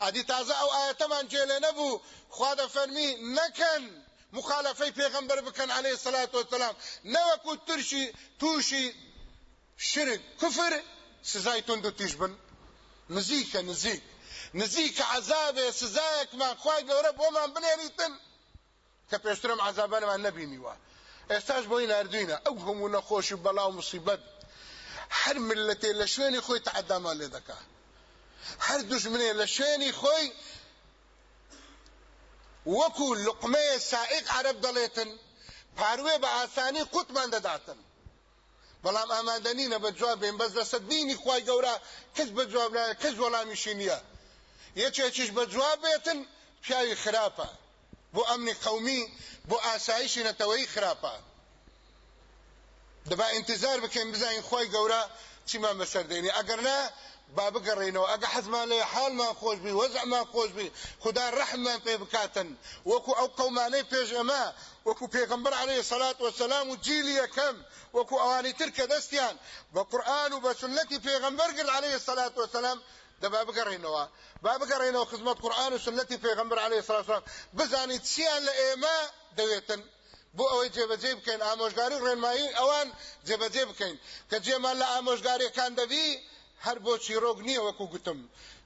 ئەدی تازە ئەو ئاەتەمان جێلێ نەبوو خوا دەفەرمی نەکەن مخالفەی پێغەمبەر بکەن عليه الصلاة والسلام. نەوەکو ترشی تووشی شرک کفر سزای تند و تیش بن نزیکە نزیک نزیکە عذابێ سزایەکمان خوای گەورە بۆمان بنێریتن کە پێشترم عذابانمان نەبینیوە ئێستاش بۆی نردوینە ئەو هەموو نەخۆشی بەڵاو مصیبەت هەر ملەتێ لە شوێنی خۆی تعدامان لێ دەکا هەر دوژمنێ لە شوێنی خۆی وەکو لقمەیە سائق عرب دەڵێتن پاروێ بە ئاسانی قوتمان دەداتن بەڵام ئامادەنینە بە جواب بێن بەس لەسەر دینی خوای گەورە کەس بە جواب نایە کەس وەڵامیشی نییە یەکێکیش بە جواب بێتن پیاوی خراپە. بۆ ئەمنی قەومی بۆ ئاسایشی نەتەوەی خراپە. دەبا انتظار بکەین بزانین خۆی گەورە چیمان بەسەردێنی ئەگەر نا با بگەڕێنەوە ئەگە حەزمان لێ حالمان خۆش بی وەزعمان خۆش بی خدا ڕەحممان پێ بکاتن. وەکو ئەو قەومانەی پێش ئەمە وەکو پێغمبەر عليه سەلات وسلام و جیلی یەکەم وەکو ئەوانی تر کە دەستیان بە قورآن و بە سنەتی پێغمبەر گرت عليه سەلات وسلام دەبا بگەڕێنەوە با بگەڕێنەوە خزمەت قورآن و سنەتی پێغمبەر عليه سەلات وسلام بزانیت چیان لە ئێمە دەوێتن؟ بۆ ئەوەی جێبەجێ بکەین ئامۆژگاری ڕێنمایی ئەوان جێبەجێ بکەین. کە جێمان لە ئامۆژگاریەکان دەبی هەر بۆ چیرۆک نییە وەکو گوتم.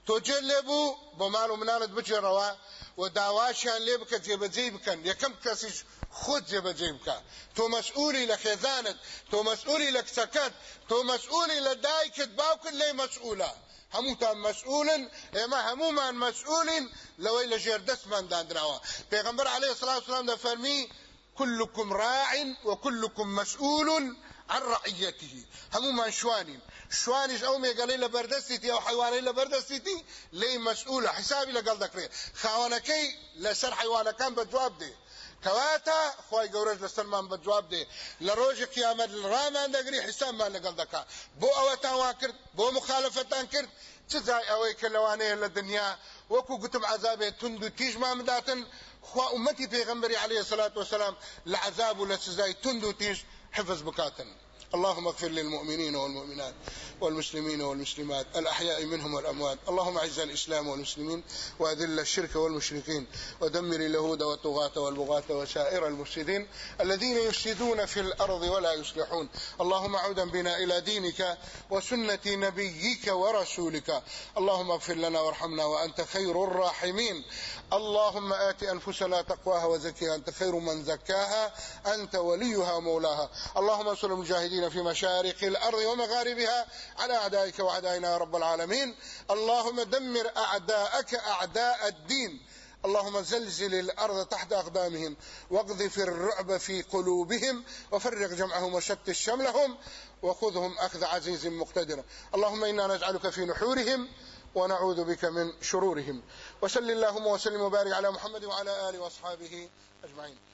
تۆ جێ لێبوو بۆ ماڵ و مناڵت بچێڕەوە و داواشیان لێ بکە جێبەجێ بکەن. یەکەم کەسیش خۆت جێبەجێ بکە. تۆ مەسئولی لە خێزانت تۆ مەسئولی لە کچەکەت تۆ مەسئولی لە دایکت باوکت لێ مەسئولە هەمووتان مەسئولن ئێمە هەمومان مەسئولین لەوەی لە ژێر دەستمان دانراوە پێغمبەر عليه الصلاة والسلام دەفەرمی كلكم راع وكلكم مسؤول عن رعيته هەمومان شوانین. شوانیش ئەو مێگەلەی لە بەردەستیتی ئەو حیوانەی لە بەردەستیتی لی مەسئولە حسابی لەگەڵ دەکرێت خاوەنەکەی لەسەر حیوانەکان بە جواب دێ. کەواتە خی گەورەش لەسەرمان بە جواب دێ. لە ڕۆژی قیامەت ڕامان دەگری حسابمان لەگەڵ دەکا. بۆ ئەوەتان وا کرد بۆ مخالفەتان کرد چ جای ئەوەی کە لەوانەیە لە دنیا وەکو گوتم عذابێت تند و تیژمان بداتن خوا ئومەتی پێغەمبەری عليه الصلاة والسلام لە عذاب و لە سزای تند و حفظ بکاتن. اللهم اغفر للمؤمنين والمؤمنات. والمسلمين والمسلمات الأحياء منهم والأموات. اللهم أعز الإسلام والمسلمين وأذل الشرك والمشركين ودمر اليهود والطغاة والبغاة وسائر المفسدين الذين يفسدون في الأرض ولا يصلحون. اللهم عودا بنا إلى دينك وسنة نبيك ورسولك. اللهم اغفر لنا وارحمنا وأنت خير الراحمين. اللهم آت أنفسنا تقواها وزكها. أنت خير من زكاها. أنت وليها ومولاها. اللهم انصر المجاهدين في مشارق الأرض ومغاربها على أعدائك وأعدائنا يا رب العالمين. اللهم دمر أعداءك أعداء الدين. اللهم زلزل الأرض تحت أقدامهم واقذف الرعب في قلوبهم وفرق جمعهم وشتت شملهم وخذهم أخذ عزيز مقتدر. اللهم إنا نجعلك في نحورهم ونعوذ بك من شرورهم. وسل اللهم وسلم وبارك على محمد وعلى آله وأصحابه أجمعين.